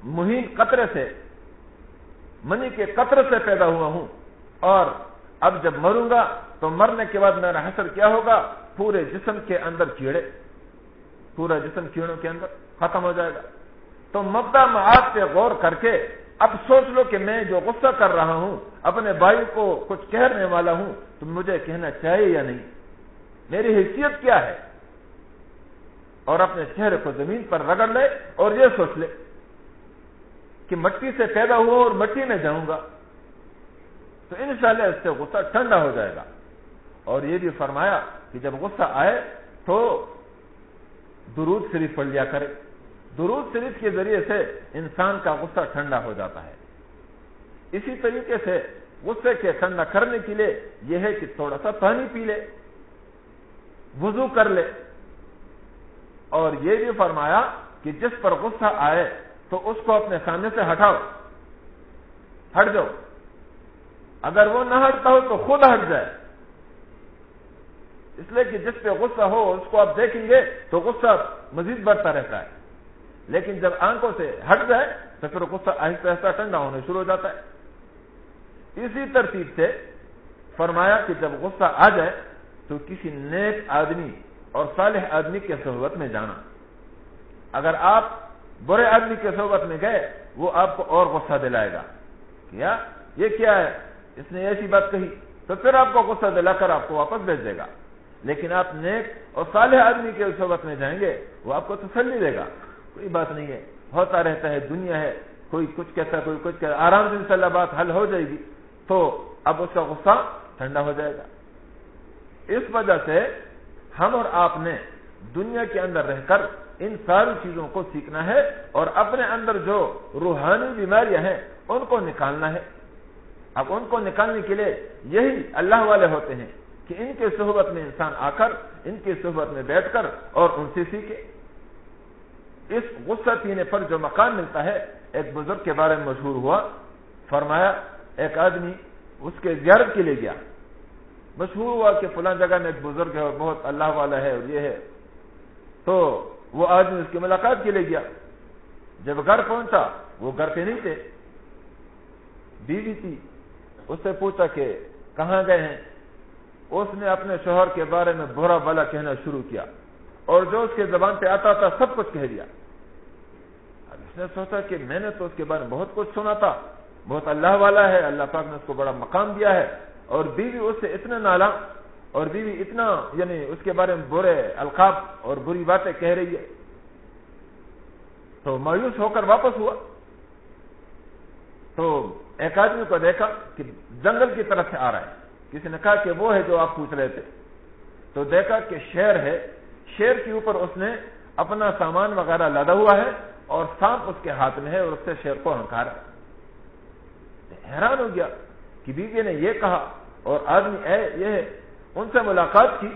مہین قطرے سے، منی کے قطرے سے پیدا ہوا ہوں۔ اور اب جب مروں گا تو مرنے کے بعد میرا حسر کیا ہوگا؟ پورے جسم کے اندر کیڑے۔ پورا جسم کیڑوں کے اندر ختم ہو جائے گا۔ تو مبدا معاد پہ غور کر کے اب سوچ لو کہ میں جو غصہ کر رہا ہوں، اپنے بھائی کو کچھ کہنے والا ہوں، تو مجھے کہنا چاہیے یا نہیں؟ میری حیثیت کیا ہے؟ اور اپنے چہرے کو زمین پر رگڑ لے اور یہ سوچ لے کہ مٹی سے پیدا ہوا اور مٹی میں جاؤں گا تو انشاءاللہ اس سے غصہ ٹھنڈا ہو جائے گا۔ اور یہ بھی فرمایا کہ جب غصہ آئے تو درود شریف پڑھ لیا کرے۔ درود شریف کے ذریعے سے انسان کا غصہ ٹھنڈا ہو جاتا ہے۔ اسی طریقے سے غصے کے ٹھنڈا کرنے کے لیے یہ ہے کہ تھوڑا سا پانی پی لے، وضو کر لے۔ اور یہ بھی فرمایا کہ جس پر غصہ آئے تو اس کو اپنے سامنے سے ہٹاؤ۔ ہٹ جاؤ۔ اگر وہ نہ ہٹتا ہو تو خود ہٹ جائے۔ اس لیے کہ جس پہ غصہ ہو، اس کو آپ دیکھیں گے تو غصہ مزید بڑھتا رہتا ہے۔ لیکن جب آنکھوں سے ہٹ جائے تو پھر غصہ آہستہ آہستہ ٹھنڈا ہونے شروع ہو جاتا ہے۔ اسی ترتیب سے فرمایا کہ جب غصہ آ جائے تو کسی نیک آدمی اور صالح آدمی کے صحبت میں جانا۔ اگر آپ برے آدمی کے صحبت میں گئے، وہ آپ کو اور غصہ دلائے گا۔ کیا؟ یہ کیا ہے؟ اس نے ایسی بات کہی، تو پھر آپ کو غصہ دلا کر آپ کو واپس بھیج دے گا۔ لیکن آپ نیک اور صالح آدمی کے صحبت میں جائیں گے، وہ آپ کو تسلی دے گا۔ کوئی بات نہیں ہے، ہوتا رہتا ہے، دنیا ہے، کوئی کچھ کہتا ہے، کوئی کچھ کہتا آرام سے انشاءاللہ بات حل ہو جائے گی۔ تو اب اس کا غصہ ٹھنڈا ہو جائے گا۔ اس وجہ سے ہم اور آپ نے دنیا کے اندر رہ کر ان ساری چیزوں کو سیکھنا ہے اور اپنے اندر جو روحانی بیماریاں ہیں، ان کو نکالنا ہے۔ اب ان کو نکالنے کے لیے یہی اللہ والے ہوتے ہیں کہ ان کے صحبت میں انسان آ کر، ان کی صحبت میں بیٹھ کر اور ان سے سیکھے۔ اس غصہ پینے پر جو مکان ملتا ہے، ایک بزرگ کے بارے میں مشہور ہوا، فرمایا، ایک آدمی اس کے زیارت کے لیے گیا۔ مشہور ہوا کہ فلاں جگہ میں ایک بزرگ ہے اور بہت اللہ والا ہے اور یہ ہے۔ تو وہ آدمی اس کی ملاقات کے لیے گیا۔ جب گھر پہنچا، وہ گھر پہ نہیں تھے۔ بیوی تھی۔ اس سے پوچھا کہ کہاں گئے ہیں؟ اس نے اپنے شوہر کے بارے میں برا بلا کہنا شروع کیا اور جو اس کے زبان پہ آتا تھا، سب کچھ کہہ دیا۔ اب اس نے سوچا کہ میں نے تو اس کے بارے میں بہت کچھ سنا تھا۔ بہت اللہ والا ہے، اللہ پاک نے اس کو بڑا مقام دیا ہے۔ اور بیوی اس سے اتنا نالا اور بیوی اتنا یعنی اس کے بارے میں برے القاب اور بری باتیں کہہ رہی ہے۔ تو مایوس ہو کر واپس ہوا۔ تو ایک آدمی کو دیکھا کہ جنگل کی طرف سے آ رہا ہے۔ کسی نے کہا کہ وہ ہے جو آپ پوچھ رہے تھے۔ تو دیکھا کہ شیر ہے۔ شیر کے اوپر اس نے اپنا سامان وغیرہ لادا ہوا ہے اور سانپ اس کے ہاتھ میں ہے اور اس سے شیر کو ہنکارا حیران ہو گیا۔ کہ بیوی نے یہ کہا اور آدمی اے یہ ان سے ملاقات کی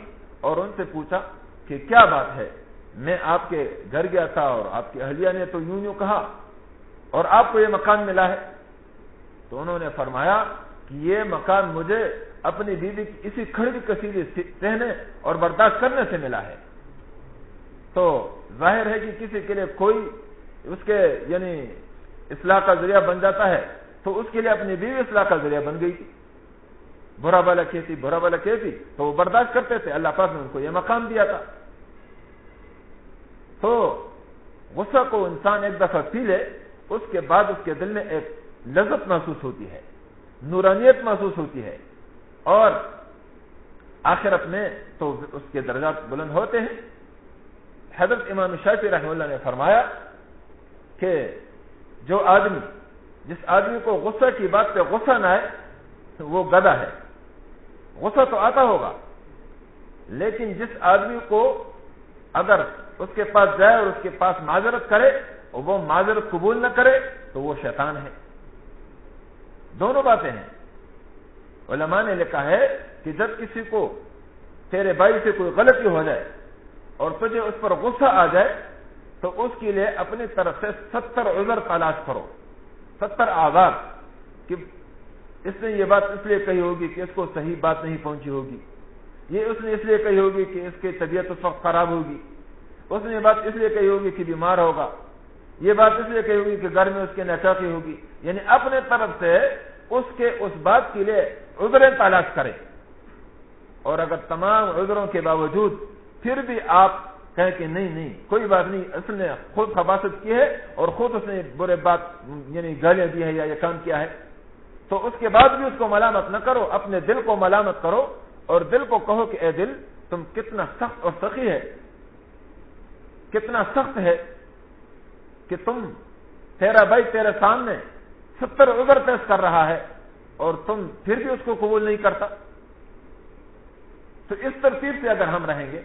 اور ان سے پوچھا کہ کیا بات ہے؟ میں آپ کے گھر گیا تھا اور آپ کی اہلیہ نے تو یوں یوں کہا اور آپ کو یہ مکان ملا ہے۔ تو انہوں نے فرمایا کہ یہ مکان مجھے اپنی بیوی کی اسی کھڑی کسیلی سہنے اور برداشت کرنے سے ملا ہے۔ تو ظاہر ہے کہ کسی کے لیے کوئی اس کے یعنی اصلاح کا ذریعہ بن جاتا ہے۔ تو اس کے لیے اپنی بیوی اصلاح کا ذریعہ بن گئی۔ تھی برا بالا کہتی برا بالا کہتی تو وہ برداشت کرتے تھے۔ اللہ پاک نے ان کو یہ مقام دیا تھا۔ تو غصہ کو انسان ایک دفعہ پی لے، اس کے بعد اس کے دل میں ایک لذت محسوس ہوتی ہے، نورانیت محسوس ہوتی ہے۔ اور آخرت میں تو اس کے درجات بلند ہوتے ہیں۔ حضرت امام شافی رحمہ اللہ نے فرمایا کہ جو آدمی جس آدمی کو غصہ کی بات پہ غصہ نہ آئے وہ گدا ہے۔ غصہ تو آتا ہوگا، لیکن جس آدمی کو اگر اس کے پاس جائے اور اس کے پاس معذرت کرے، اور وہ معذرت قبول نہ کرے، تو وہ شیطان ہے۔ دونوں باتیں ہیں۔ علماء نے لکھا ہے کہ جب کسی کو تیرے بھائی سے کوئی غلطی ہو جائے اور تجھے اس پر غصہ آ جائے، تو اس کے لیے اپنی طرف سے ستر عذر تلاش کرو۔ ستر آزاد کہ اس نے یہ بات اس لیے کہی ہوگی کہ اس کو صحیح بات نہیں پہنچی ہوگی۔ یہ اس نے اس لیے کہی ہوگی کہ اس کی طبیعت اس وقت خراب ہوگی۔ اس نے یہ بات اس لیے کہی ہوگی کہ بیمار ہوگا۔ یہ بات اس لیے کہی ہوگی کہ گھر میں اس کے نچاقی ہوگی۔ یعنی اپنے طرف سے اس کے اس بات کے لیے عذریں تلاش کرے اور اگر تمام عذروں کے باوجود پھر بھی آپ کہیں کہ نہیں نہیں، کوئی بات نہیں، اس نے خود خباست کی ہے اور خود اس نے برے بات یعنی گالیاں دی ہے یا یہ کام کیا ہے۔ تو اس کے بعد بھی اس کو ملامت نہ کرو، اپنے دل کو ملامت کرو اور دل کو کہو کہ اے دل، تم کتنا سخت اور سخی ہے، کتنا سخت ہے کہ تم تیرا بھائی تیرے سامنے ستر عذر پیش کر رہا ہے اور تم پھر بھی اس کو قبول نہیں کرتا۔ تو اس ترتیب سے اگر ہم رہیں گے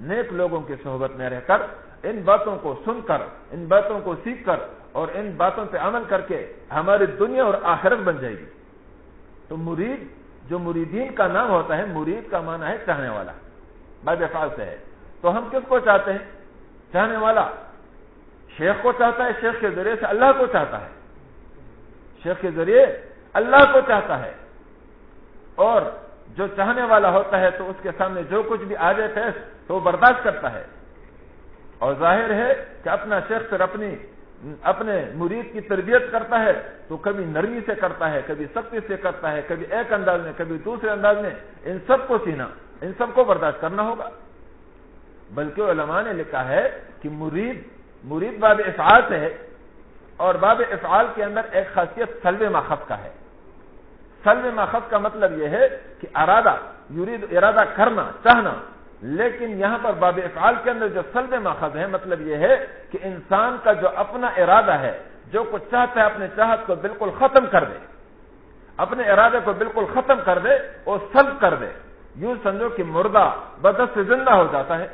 نیک لوگوں کی صحبت میں رہ کر، ان باتوں کو سن کر، ان باتوں کو سیکھ کر اور ان باتوں پہ عمل کر کے ہماری دنیا اور آخرت بن جائے گی۔ تو مرید، جو مریدین کا نام ہوتا ہے، مرید کا معنی ہے چاہنے والا۔ بعد فال سے ہے۔ تو ہم کس کو چاہتے ہیں؟ چاہنے والا۔ شیخ کو چاہتا ہے، شیخ کے ذریعے سے اللہ کو چاہتا ہے۔ شیخ کے ذریعے اللہ کو چاہتا ہے۔ اور جو چاہنے والا ہوتا ہے تو اس کے سامنے جو کچھ بھی آ جائے پیش تو وہ برداشت کرتا ہے۔ اور ظاہر ہے کہ اپنا شیخ پھر اپنی، اپنے مرید کی تربیت کرتا ہے تو کبھی نرمی سے کرتا ہے، کبھی سختی سے کرتا ہے، کبھی ایک انداز میں، کبھی دوسرے انداز میں۔ ان سب کو سینا، ان سب کو برداشت کرنا ہوگا۔ بلکہ علماء نے لکھا ہے کہ مرید مرید باب افعال سے ہے اور باب افعال کے اندر ایک خاصیت سلو ماخذ کا ہے۔ سلو ماخذ کا مطلب یہ ہے کہ ارادہ یورید ارادہ کرنا، چاہنا لیکن یہاں پر باب افعال کے اندر جو سلب ماخذ ہے مطلب یہ ہے کہ انسان کا جو اپنا ارادہ ہے، جو کچھ چاہتا ہے اپنے چاہت کو بالکل ختم کر دے، اپنے ارادے کو بالکل ختم کر دے اور سلب کر دے، یوں سمجھو کہ مردہ بدت سے زندہ ہو جاتا ہے۔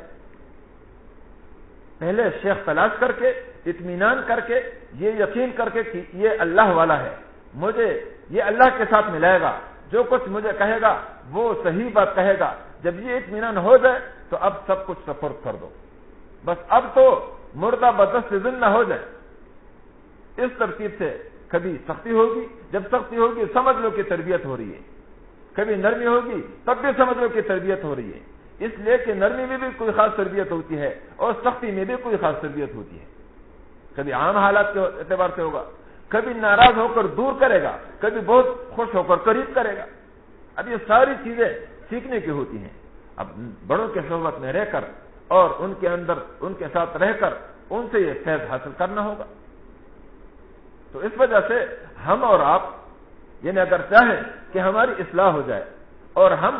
پہلے شیخ تلاش کر کے، اطمینان کر کے، یہ یقین کر کے کہ یہ اللہ والا ہے۔ مجھے یہ اللہ کے ساتھ ملائے گا، جو کچھ مجھے کہے گا، وہ صحیح بات کہے گا۔ جب یہ اطمینان ہو جائے تو اب سب کچھ سفر کر دو۔ بس اب تو مردہ بدست زندہ ہو جائے۔ اس ترتیب سے کبھی سختی ہوگی، جب سختی ہوگی سمجھ لو کہ تربیت ہو رہی ہے۔ کبھی نرمی ہوگی تب بھی سمجھ لو کہ تربیت ہو رہی ہے۔ اس لیے کہ نرمی میں بھی کوئی خاص تربیت ہوتی ہے اور سختی میں بھی کوئی خاص تربیت ہوتی ہے۔ کبھی عام حالات کے اعتبار سے ہوگا، کبھی ناراض ہو کر دور کرے گا، کبھی بہت خوش ہو کر قریب کرے گا۔ اب یہ ساری چیزیں سیکھنے کی ہوتی ہیں۔ اب بڑوں کے صحبت میں رہ کر اور ان کے اندر، ان کے ساتھ رہ کر ان سے یہ فیض حاصل کرنا ہوگا۔ تو اس وجہ سے ہم اور آپ یعنی اگر چاہیں کہ ہماری اصلاح ہو جائے اور ہم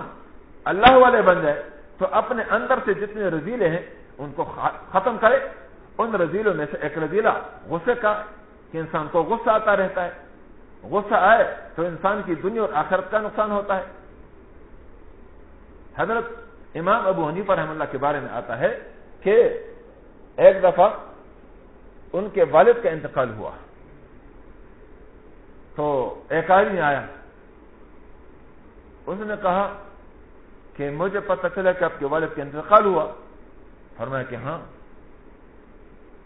اللہ والے بن جائے تو اپنے اندر سے جتنے رضیلے ہیں، ان کو ختم کرے ان رضیلوں میں سے ایک رضیلا غصے کا، کہ انسان کو غصہ آتا رہتا ہے۔ غصہ آئے تو انسان کی دنیا اور آخرت کا نقصان ہوتا ہے۔ حضرت امام ابو حنیفہ رحم اللہ کے بارے میں آتا ہے کہ ایک دفعہ ان کے والد کا انتقال ہوا۔ تو ایک آدمی آیا۔ اس نے کہا کہ مجھے پتہ چلا کہ آپ کے والد کا انتقال ہوا۔ فرمایا کہ ہاں۔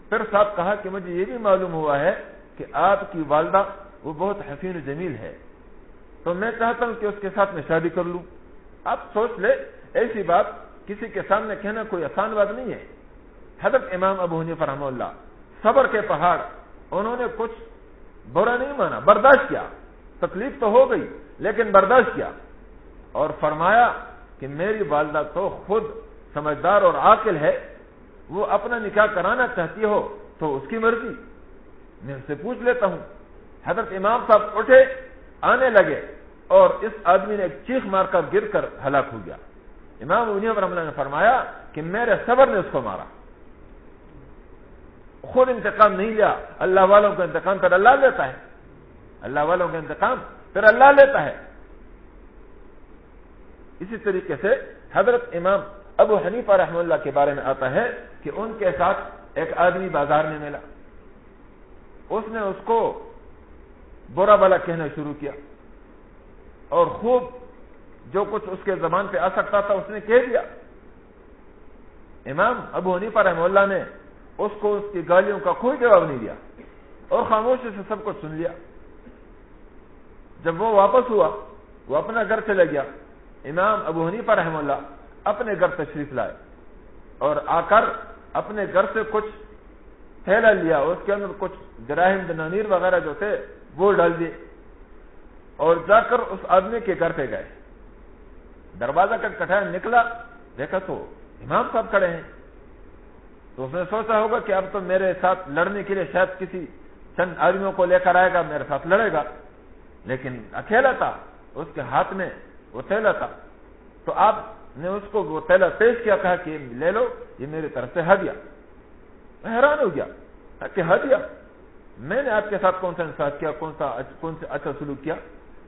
پھر صاحب کہا کہ مجھے یہ بھی معلوم ہوا ہے کہ آپ کی والدہ وہ بہت حسین و جمیل ہے۔ تو میں چاہتا ہوں کہ اس کے ساتھ میں شادی کر لوں۔ اب سوچ لے، ایسی بات کسی کے سامنے کہنا کوئی آسان بات نہیں ہے۔ حضرت امام ابو حنیف رحمہ اللہ صبر کے پہاڑ، انہوں نے کچھ برا نہیں مانا، برداشت کیا۔ تکلیف تو ہو گئی، لیکن برداشت کیا۔ اور فرمایا کہ میری والدہ تو خود سمجھدار اور عاقل ہے، وہ اپنا نکاح کرانا چاہتی ہو تو اس کی مرضی۔ میں اس سے پوچھ لیتا ہوں۔ حضرت امام صاحب اٹھے، آنے لگے۔ اور اس آدمی نے ایک چیخ مار کر گر کر ہلاک ہو گیا۔ امام انہیں رحملہ نے فرمایا کہ میرے صبر نے اس کو مارا۔ خود انتقام نہیں لیا۔ اللہ والوں کا انتقام پھر اللہ لیتا ہے۔ اللہ والوں کا انتقام پھر اللہ لیتا ہے۔ اسی طریقے سے حضرت امام ابو حنیفہ رحم اللہ کے بارے میں آتا ہے کہ ان کے ساتھ ایک آدمی بازار میں ملا۔ اس نے اس کو برا بلا کہنا شروع کیا۔ اور خوب جو کچھ اس کے زبان پہ آ سکتا تھا، اس نے کہہ دیا۔ امام ابو حنیفہ رحم اللہ نے اس کو اس کی گالیوں کا کوئی جواب نہیں دیا اور خاموشی سے سب کچھ سن لیا۔ جب وہ واپس ہوا، وہ اپنا گھر چلے گیا۔ امام ابو حنیفہ رحم اللہ اپنے گھر تشریف لائے اور آ کر اپنے گھر سے کچھ تھیلا لیا اس کے اندر کچھ جراہم، دنانیر وغیرہ جو تھے، وہ ڈال دیے۔ اور جا کر اس آدمی کے گھر پہ گئے۔ دروازہ کا کٹایا نکلا۔ دیکھا تو امام صاحب کھڑے ہیں۔ تو اس نے سوچا ہوگا کہ اب تو میرے ساتھ لڑنے کے لیے شاید کسی چند آدمیوں کو لے کر آئے گا، میرے ساتھ لڑے گا۔ لیکن اکیلا تھا۔ اس کے ہاتھ میں وہ تیلا تھا۔ تو آپ نے اس کو وہ تیلا پیش کیا، کہا کہ لے لو، یہ میری طرف سے ہدیا میں حیران ہو گیا۔ کہ ہدیا میں نے آپ کے ساتھ کون سا انصاف کیا، کون سا اچھا- کون سے اچھا سلوک کیا؟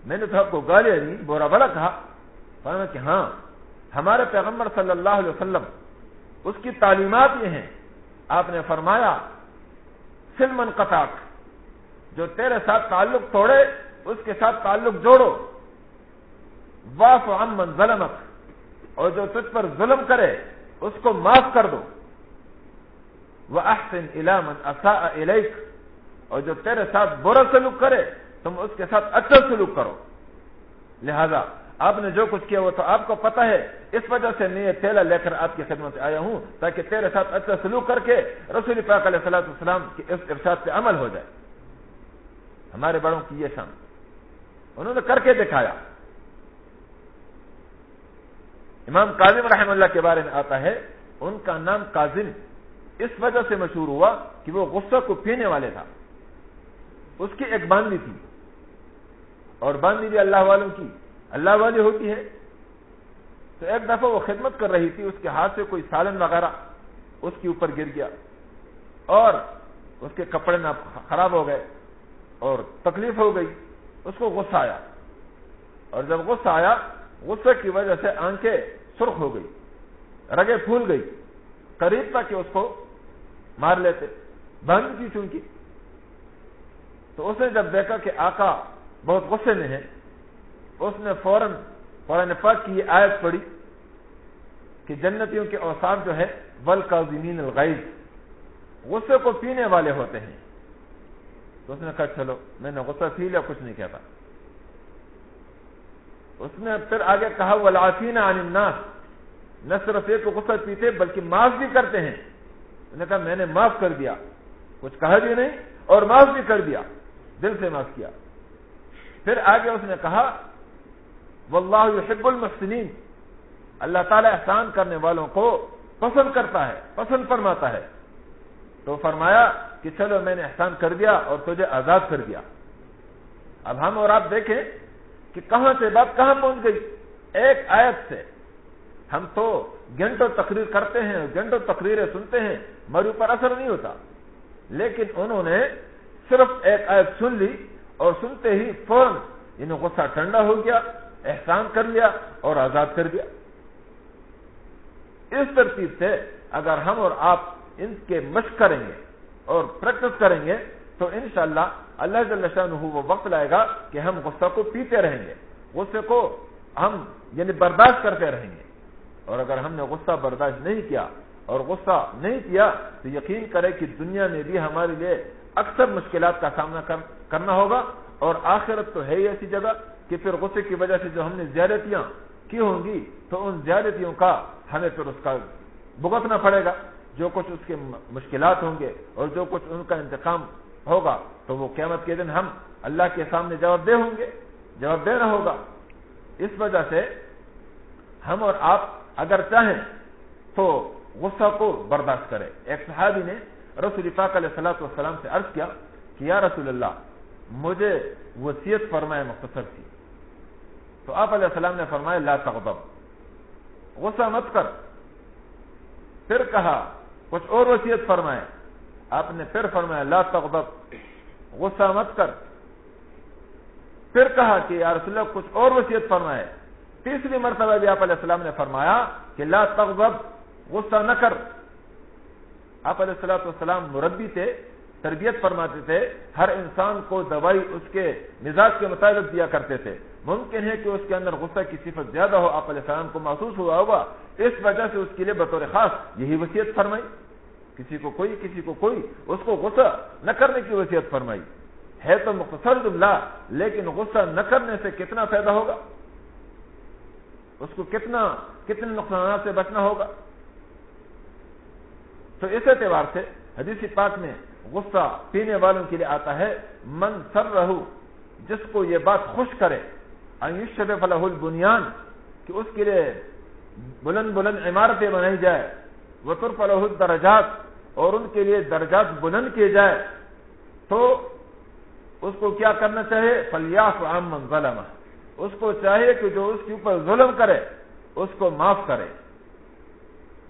میں نے تو آپ کو گالیا نہیں؟ بورا بڑا کہا۔ کہ ہاں ہمارے پیغمبر صلی اللہ علیہ وسلم اس کی تعلیمات یہ ہیں۔ آپ نے فرمایا سلمن قطاق جو تیرے ساتھ تعلق توڑے، اس کے ساتھ تعلق جوڑو۔ واف امن ظلمک، اور جو تجھ پر ظلم کرے، اس کو معاف کر دو۔ وہ احسن علامن اصا الیک اور جو تیرے ساتھ برا سلوک کرے تم اس کے ساتھ اچھا سلوک کرو۔ لہذا آپ نے جو کچھ کیا وہ تو آپ کو پتا ہے۔ اس وجہ سے میں یہ تیلا لے کر آپ کی خدمت سے آیا ہوں تاکہ تیرے ساتھ اچھا سلوک کر کے رسول پاک علیہ صلاح السلام کی اس ارشاد سے عمل ہو جائے۔ ہمارے بڑوں کی یہ شان۔ انہوں نے کر کے دکھایا۔ امام کاظم رحم اللہ کے بارے میں آتا ہے۔ ان کا نام کاظم اس وجہ سے مشہور ہوا کہ وہ غصہ کو پینے والے تھا۔ اس کی ایک باندھی تھی۔ اور باندھی اللہ والوں کی۔ اللہ والی ہوتی ہے۔ تو ایک دفعہ وہ خدمت کر رہی تھی، اس کے ہاتھ سے کوئی سالن وغیرہ اس کے اوپر گر گیا اور اس کے کپڑے میں خراب ہو گئے اور تکلیف ہو گئی۔ اس کو غصہ آیا۔ اور جب غصہ آیا، غصے کی وجہ سے آنکھیں سرخ ہو گئی رگے پھول گئی۔ قریب تھا کہ اس کو مار لیتے، بند کی چونکی۔ تو اس نے جب دیکھا کہ آقا بہت غصے میں ہے۔ اس نے فوراً قرآن پاک کی یہ آیت پڑی کہ جنتیوں کے اوساف جو ہے ول کا زمین غصے کو پینے والے ہوتے ہیں۔ تو اس نے کہا، چلو، میں نے غصہ پی لیا، کچھ نہیں کہتا اس نے پھر آگے کہا وہ لافین الناس۔ نہ صرف ایک غصہ پیتے، بلکہ معاف بھی کرتے ہیں۔ نے کہا، میں نے معاف کر دیا۔ کچھ کہا بھی نہیں، اور معاف بھی کر دیا۔ دل سے معاف کیا۔ پھر آگے اس نے کہا، واللہ يحب المحسنین. اللہ تعالی احسان کرنے والوں کو پسند کرتا ہے، پسند فرماتا ہے۔ تو فرمایا کہ چلو میں نے احسان کر دیا اور تجھے آزاد کر دیا۔ اب ہم اور آپ دیکھیں کہ کہاں سے بات کہاں پہنچ گئی۔ ایک آیت سے ہم تو گھنٹوں تقریر کرتے ہیں گھنٹوں تقریریں سنتے ہیں ہمارے اوپر اثر نہیں ہوتا۔ لیکن انہوں نے صرف ایک آیت سن لی۔ اور سنتے ہی فوراً انہیں غصہ ٹھنڈا ہو گیا، احسان کر لیا اور آزاد کر دیا۔ اس ترتیب سے اگر ہم اور آپ ان کے مشق کریں گے اور پریکٹس کریں گے، تو انشاءاللہ اللہ جل شاہ وہ وقت لائے گا کہ ہم غصہ کو پیتے رہیں گے۔ غصے کو ہم یعنی برداشت کرتے رہیں گے۔ اور اگر ہم نے غصہ برداشت نہیں کیا اور غصہ نہیں کیا، تو یقین کرے کہ دنیا میں بھی ہمارے لیے اکثر مشکلات کا سامنا کر کرنا ہوگا اور آخرت تو ہے ہی ایسی جگہ کہ پھر غصے کی وجہ سے جو ہم نے زیادتیاں کی ہوں گی تو ان زیادتیوں کا ہمیں پھر اس کا بھگتنا پڑے گا۔ جو کچھ اس کے مشکلات ہوں گے اور جو کچھ ان کا انتقام ہوگا تو وہ قیامت کے دن ہم اللہ کے سامنے جواب دے ہوں گے۔ جواب دینا ہوگا۔ اس وجہ سے ہم اور آپ اگر چاہیں تو غصہ کو برداشت کرے ایک صحابی نے رسول پاک علیہ صلاح والسلام سے عرض کیا کہ یا رسول اللہ مجھے وسیعت فرمائے مختصر تھی تو آپ علیہ السلام نے فرمایا، لا تغضب۔ غصہ مت کر۔ پھر کہا، کچھ اور وسیعت فرمائے۔ آپ نے پھر فرمایا، لا تغضب۔ غصہ مت کر۔ پھر کہا کہ یا رسول اللہ، کچھ اور وسیعت فرمائے۔ تیسری مرتبہ بھی آپ علیہ السلام نے فرمایا کہ لا تغضب، غصہ نہ کر۔ آپ علیہ السلام والسلام مربی تھے۔ تربیت فرماتے تھے، ہر انسان کو دوائی اس کے مزاج کے مطابق دیا کرتے تھے۔ ممکن ہے کہ اس کے اندر غصہ کی صفت زیادہ ہو، آپ علیہ السلام کو محسوس ہوا ہوگا۔ اس وجہ سے اس کے لیے بطور خاص یہی وصیت فرمائی۔ کسی کو کوئی، کسی کو کوئی، اس کو غصہ نہ کرنے کی وصیت فرمائی۔ ہے تو مختصر جملہ، لیکن غصہ نہ کرنے سے کتنا فائدہ ہوگا؟ اس کو کتنا، کتنے نقصانات سے بچنا ہوگا؟ تو اس اعتبار سے حدیث پاک میں غصہ پینے والوں کے لیے آتا ہے، من سر رہو جس کو یہ بات خوش کرے فلاح البنیان، کہ اس کے لیے بلند بلند عمارتیں بنائی جائے وہ فلاح الدرجات، اور ان کے لیے درجات بلند کیے جائے تو اس کو کیا کرنا چاہیے فلیاف عام ظلم اس کو چاہیے کہ جو اس کے اوپر ظلم کرے، اس کو معاف کرے۔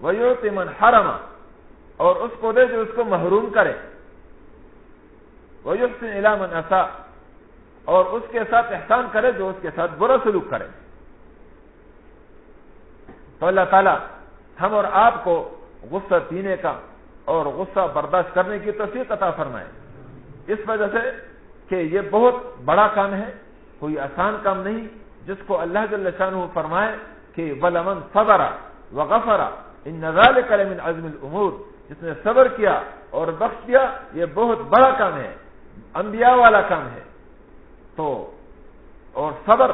من حرم، اور اس کو دے جو اس کو محروم کرے۔ من ایسا اور اس کے ساتھ احسان کرے جو اس کے ساتھ برا سلوک کرے۔ تو اللہ تعالی ہم اور آپ کو غصہ پینے کا اور غصہ برداشت کرنے کی تصویر عطا فرمائے۔ اس وجہ سے کہ یہ بہت بڑا کام ہے، کوئی آسان کام نہیں، جس کو اللہ جل شاہ فرمائے کہ ولمن صبرا وغفرا ان نظال کرم عزم العمور جس نے صبر کیا اور بخش دیا، یہ بہت بڑا کام ہے۔ انبیاء والا کام ہے۔ تو، اور صبر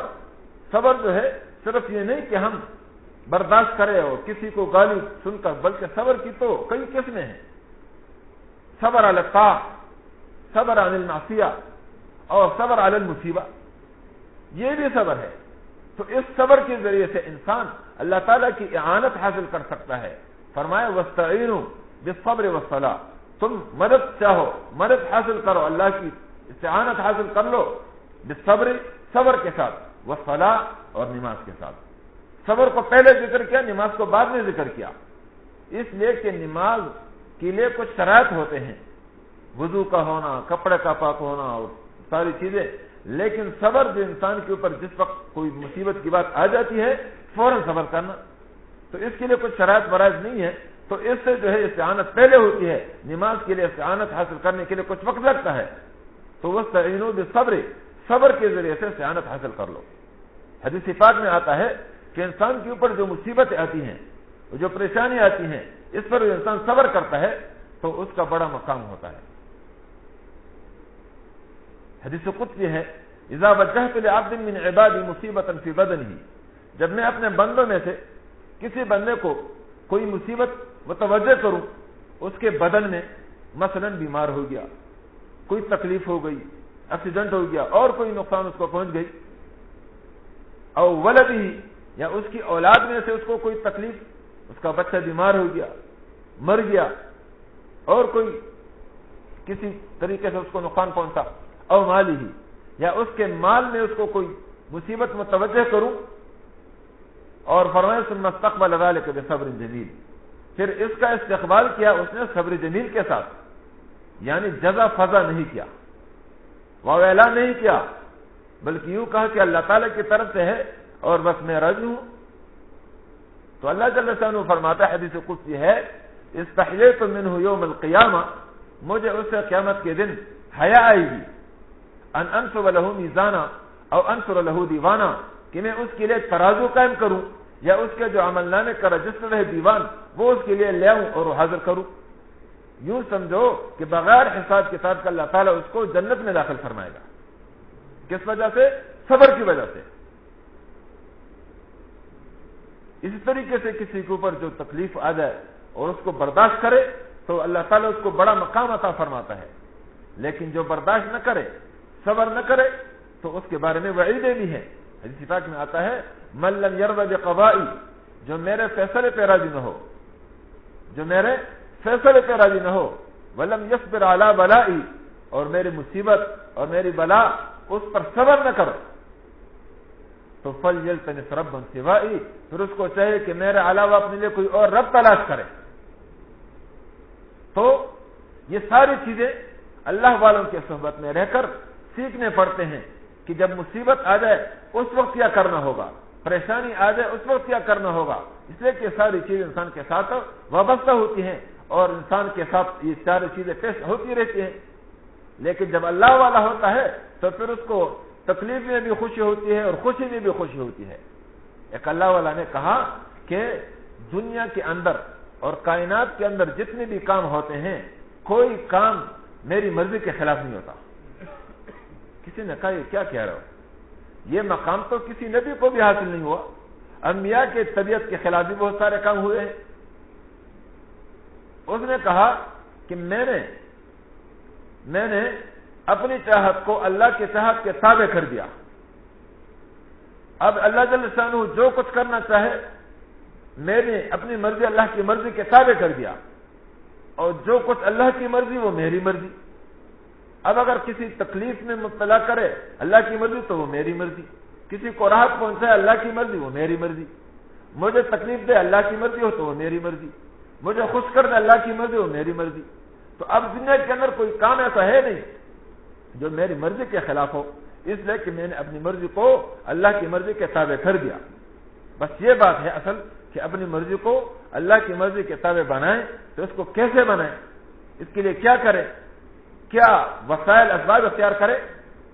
صبر جو ہے، صرف یہ نہیں کہ ہم برداشت کرے اور کسی کو گالی سن کر، بلکہ صبر کی تو کئی قسمیں ہیں۔ صبر الطاع، صبر عن المعصیہ اور صبر علی المصیبہ۔ یہ بھی صبر ہے۔ تو اس صبر کے ذریعے سے انسان اللہ تعالیٰ کی اعانت حاصل کر سکتا ہے۔ فرمائے وسطین بس صبر وسلح تم مدد چاہو، مدد حاصل کرو، اللہ کی استعانت حاصل کر لو صبر صبر کے ساتھ وہ فلاح اور نماز کے ساتھ۔ صبر کو پہلے ذکر کیا، نماز کو بعد میں ذکر کیا۔ اس لیے کہ نماز کے لیے کچھ شرائط ہوتے ہیں۔ وضو کا ہونا، کپڑے کا پاک ہونا اور ساری چیزیں۔ لیکن صبر جو انسان کے اوپر جس وقت کوئی مصیبت کی بات آ جاتی ہے، فوراً صبر کرنا۔ تو اس کے لیے کچھ شرائط برائض نہیں ہے تو اس سے جو ہے استعانت پہلے ہوتی ہے۔ نماز کے لیے استعانت حاصل کرنے کے لیے کچھ وقت لگتا ہے۔ تو وہ صبر صبر کے ذریعے سے استعانت حاصل کر لو۔ حدیث پاک میں آتا ہے کہ انسان کے اوپر جو مصیبتیں آتی ہیں، جو پریشانی آتی ہیں، اس پر انسان صبر کرتا ہے، تو اس کا بڑا مقام ہوتا ہے۔ حدیث کچھ یہ ہے من عبادی مصیبت بدن ہی جب میں اپنے بندوں میں سے کسی بندے کو کوئی مصیبت متوجہ کروں، اس کے بدن میں مثلا بیمار ہو گیا، کوئی تکلیف ہو گئی ایکسیڈنٹ ہو گیا، اور کوئی نقصان اس کو پہنچ گئی۔ اور ولد ہی یا اس کی اولاد میں سے اس کو کوئی تکلیف، اس کا بچہ بیمار ہو گیا، مر گیا، اور کوئی کسی طریقے سے اس کو نقصان پہنچا۔ او مالی ہی یا اس کے مال میں اس کو کوئی مصیبت، متوجہ کروں۔ اور فرمائے مستقبل لگا لے کے صبر جمیل پھر اس کا استقبال کیا اس نے صبر جمیل کے ساتھ۔ یعنی جزا فضا نہیں کیا۔ واویلا نہیں کیا، بلکہ یوں کہا کہ اللہ تعالی کی طرف سے ہے اور بس میں رج ہوں۔ تو اللہ جل شاہ فرماتا ہے، حدیث کچھ یہ ہے اس پہلے تو من ہوں یوم القیامہ، مجھے اس سے قیامت کے دن حیا آئے گی۔ ان انصر لہو میزانہ اور انصر لہو دیوانہ کہ میں اس کے لیے ترازو قائم کروں۔ یا اس کے جو عمل نامے کا رجسٹر ہے دیوان، وہ اس کے لیے لے آؤں اور حاضر کروں۔ یوں سمجھو کہ بغیر حساب کے ساتھ اللہ تعالیٰ اس کو جنت میں داخل فرمائے گا۔ کس وجہ سے؟ صبر کی وجہ سے۔ اسی طریقے سے کسی کے اوپر جو تکلیف آ جائے اور اس کو برداشت کرے، تو اللہ تعالیٰ اس کو بڑا مقام عطا فرماتا ہے۔ لیکن جو برداشت نہ کرے، صبر نہ کرے، تو اس کے بارے میں وعیدیں بھی ہیں حدیث پاک میں آتا ہے ملم یرد قبائی جو میرے فیصلے پہ راضی نہ ہو، جو میرے فیصلے پہ راضی نہ ہو، ولم یسبر اعلی بلائی اور میری مصیبت اور میری بلا اس پر صبر نہ کرو۔ تو فل جل تنس رب سوائی پھر اس کو چاہے کہ میرے علاوہ اپنے لیے کوئی اور رب تلاش کرے۔ تو یہ ساری چیزیں اللہ والوں کے صحبت میں رہ کر سیکھنے پڑتے ہیں کہ جب مصیبت آ جائے، اس وقت کیا کرنا ہوگا؟ پریشانی آ جائے اس وقت کیا کرنا ہوگا؟ اس لیے کہ ساری چیزیں انسان کے ساتھ وابستہ ہوتی ہیں اور انسان کے ساتھ یہ ساری چیزیں پیش ہوتی رہتی ہیں۔ لیکن جب اللہ والا ہوتا ہے تو پھر اس کو تکلیف میں بھی خوشی ہوتی ہے اور خوشی میں بھی خوشی ہوتی ہے۔ ایک اللہ والا نے کہا کہ دنیا کے اندر اور کائنات کے اندر جتنے بھی کام ہوتے ہیں، کوئی کام میری مرضی کے خلاف نہیں ہوتا۔ کسی نے کہا، یہ کیا کہہ رہا ہو؟ یہ مقام تو کسی نبی کو بھی حاصل نہیں ہوا۔ انبیاء کے طبیعت کے خلاف بھی بہت سارے کام ہوئے ہیں۔ اس نے کہا کہ میں نے میں نے اپنی چاہت کو اللہ کی چاہت کے تابع کر دیا۔ اب اللہ جل شاہ جو کچھ کرنا چاہے، میں نے اپنی مرضی اللہ کی مرضی کے تابع کر دیا۔ اور جو کچھ اللہ کی مرضی وہ میری مرضی۔ اب اگر کسی تکلیف میں مبتلا کرے اللہ کی مرضی تو وہ میری مرضی کسی کو راحت پہنچائے اللہ کی مرضی وہ میری مرضی مجھے تکلیف دے اللہ کی مرضی ہو تو وہ میری مرضی مجھے خوش کر دے اللہ کی مرضی ہو میری مرضی تو اب دنیا کے اندر کوئی کام ایسا ہے نہیں جو میری مرضی کے خلاف ہو اس لیے کہ میں نے اپنی مرضی کو اللہ کی مرضی کے تابع کر دیا بس یہ بات ہے اصل کہ اپنی مرضی کو اللہ کی مرضی کے تابع بنائیں تو اس کو کیسے بنائیں اس کے لیے کیا کرے کیا وسائل اسباب اختیار کرے؟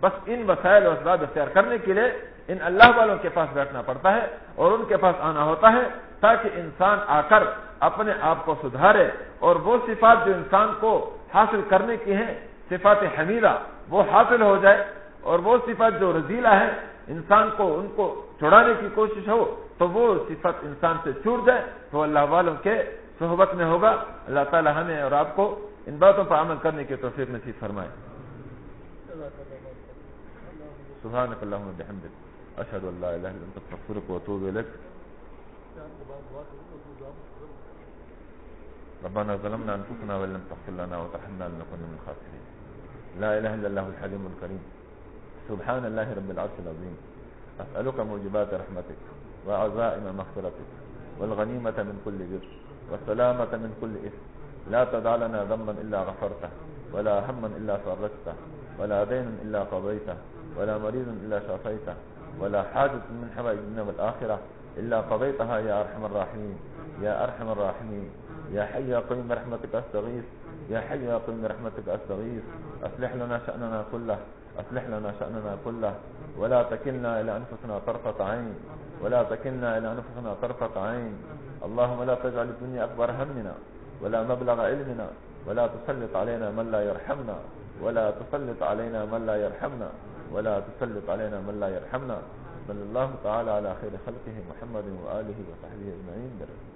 بس ان وسائل و اسباب اختیار کرنے کے لیے ان اللہ والوں کے پاس بیٹھنا پڑتا ہے اور ان کے پاس آنا ہوتا ہے تاکہ انسان آ کر اپنے آپ کو سدھارے اور وہ صفات جو انسان کو حاصل کرنے کی ہیں، صفات حمیدہ، وہ حاصل ہو جائے اور وہ صفت جو رضیلا ہے انسان کو، ان کو چھڑانے کی کوشش ہو، تو وہ صفت انسان سے چھوٹ جائے، تو اللہ والوں کے صحبت میں ہوگا۔ اللہ تعالی ہمیں اور آپ کو ان باتوں پر عمل کرنے کی توفیق نصیب فرمائے۔ سبحانك اللهم وبحمدك اشهد ان لا اله الا انت استغفرك واتوب اليك ربنا ظلمنا انفسنا وان لم تغفر لنا وترحمنا لنكن من الخاسرين لا اله الا الله الحليم الكريم سبحان الله رب العرش العظيم اسالك موجبات رحمتك وعزائم مغفرتك والغنيمه من كل بر۔ والسلامه من كل اثم۔ لا تدع لنا ذنبا الا غفرته، ولا هما الا فرجته، ولا دين الا قضيته، ولا مريض الا شافيته، ولا حاجة من حوائج الدنيا والآخرة إلا قضيتها يا أرحم الراحمين. يا أرحم الراحمين. يا حي يا قيوم برحمتك أستغيث. يا حي يا قيوم برحمتك أستغيث. أصلح لنا شأننا كله. أصلح لنا شأننا كله. ولا تكلنا إلى أنفسنا طرفة عين. ولا تكلنا إلى أنفسنا طرفة عين. اللهم لا تجعل الدنيا أكبر همنا. ولا مبلغ علمنا، ولا تسلط علينا من لا يرحمنا، ولا تسلط علينا من لا يرحمنا، ولا تسلط علينا من لا يرحمنا. بل الله تعالى على خير خلقه محمد وآله وصحبه أجمعين. برحمه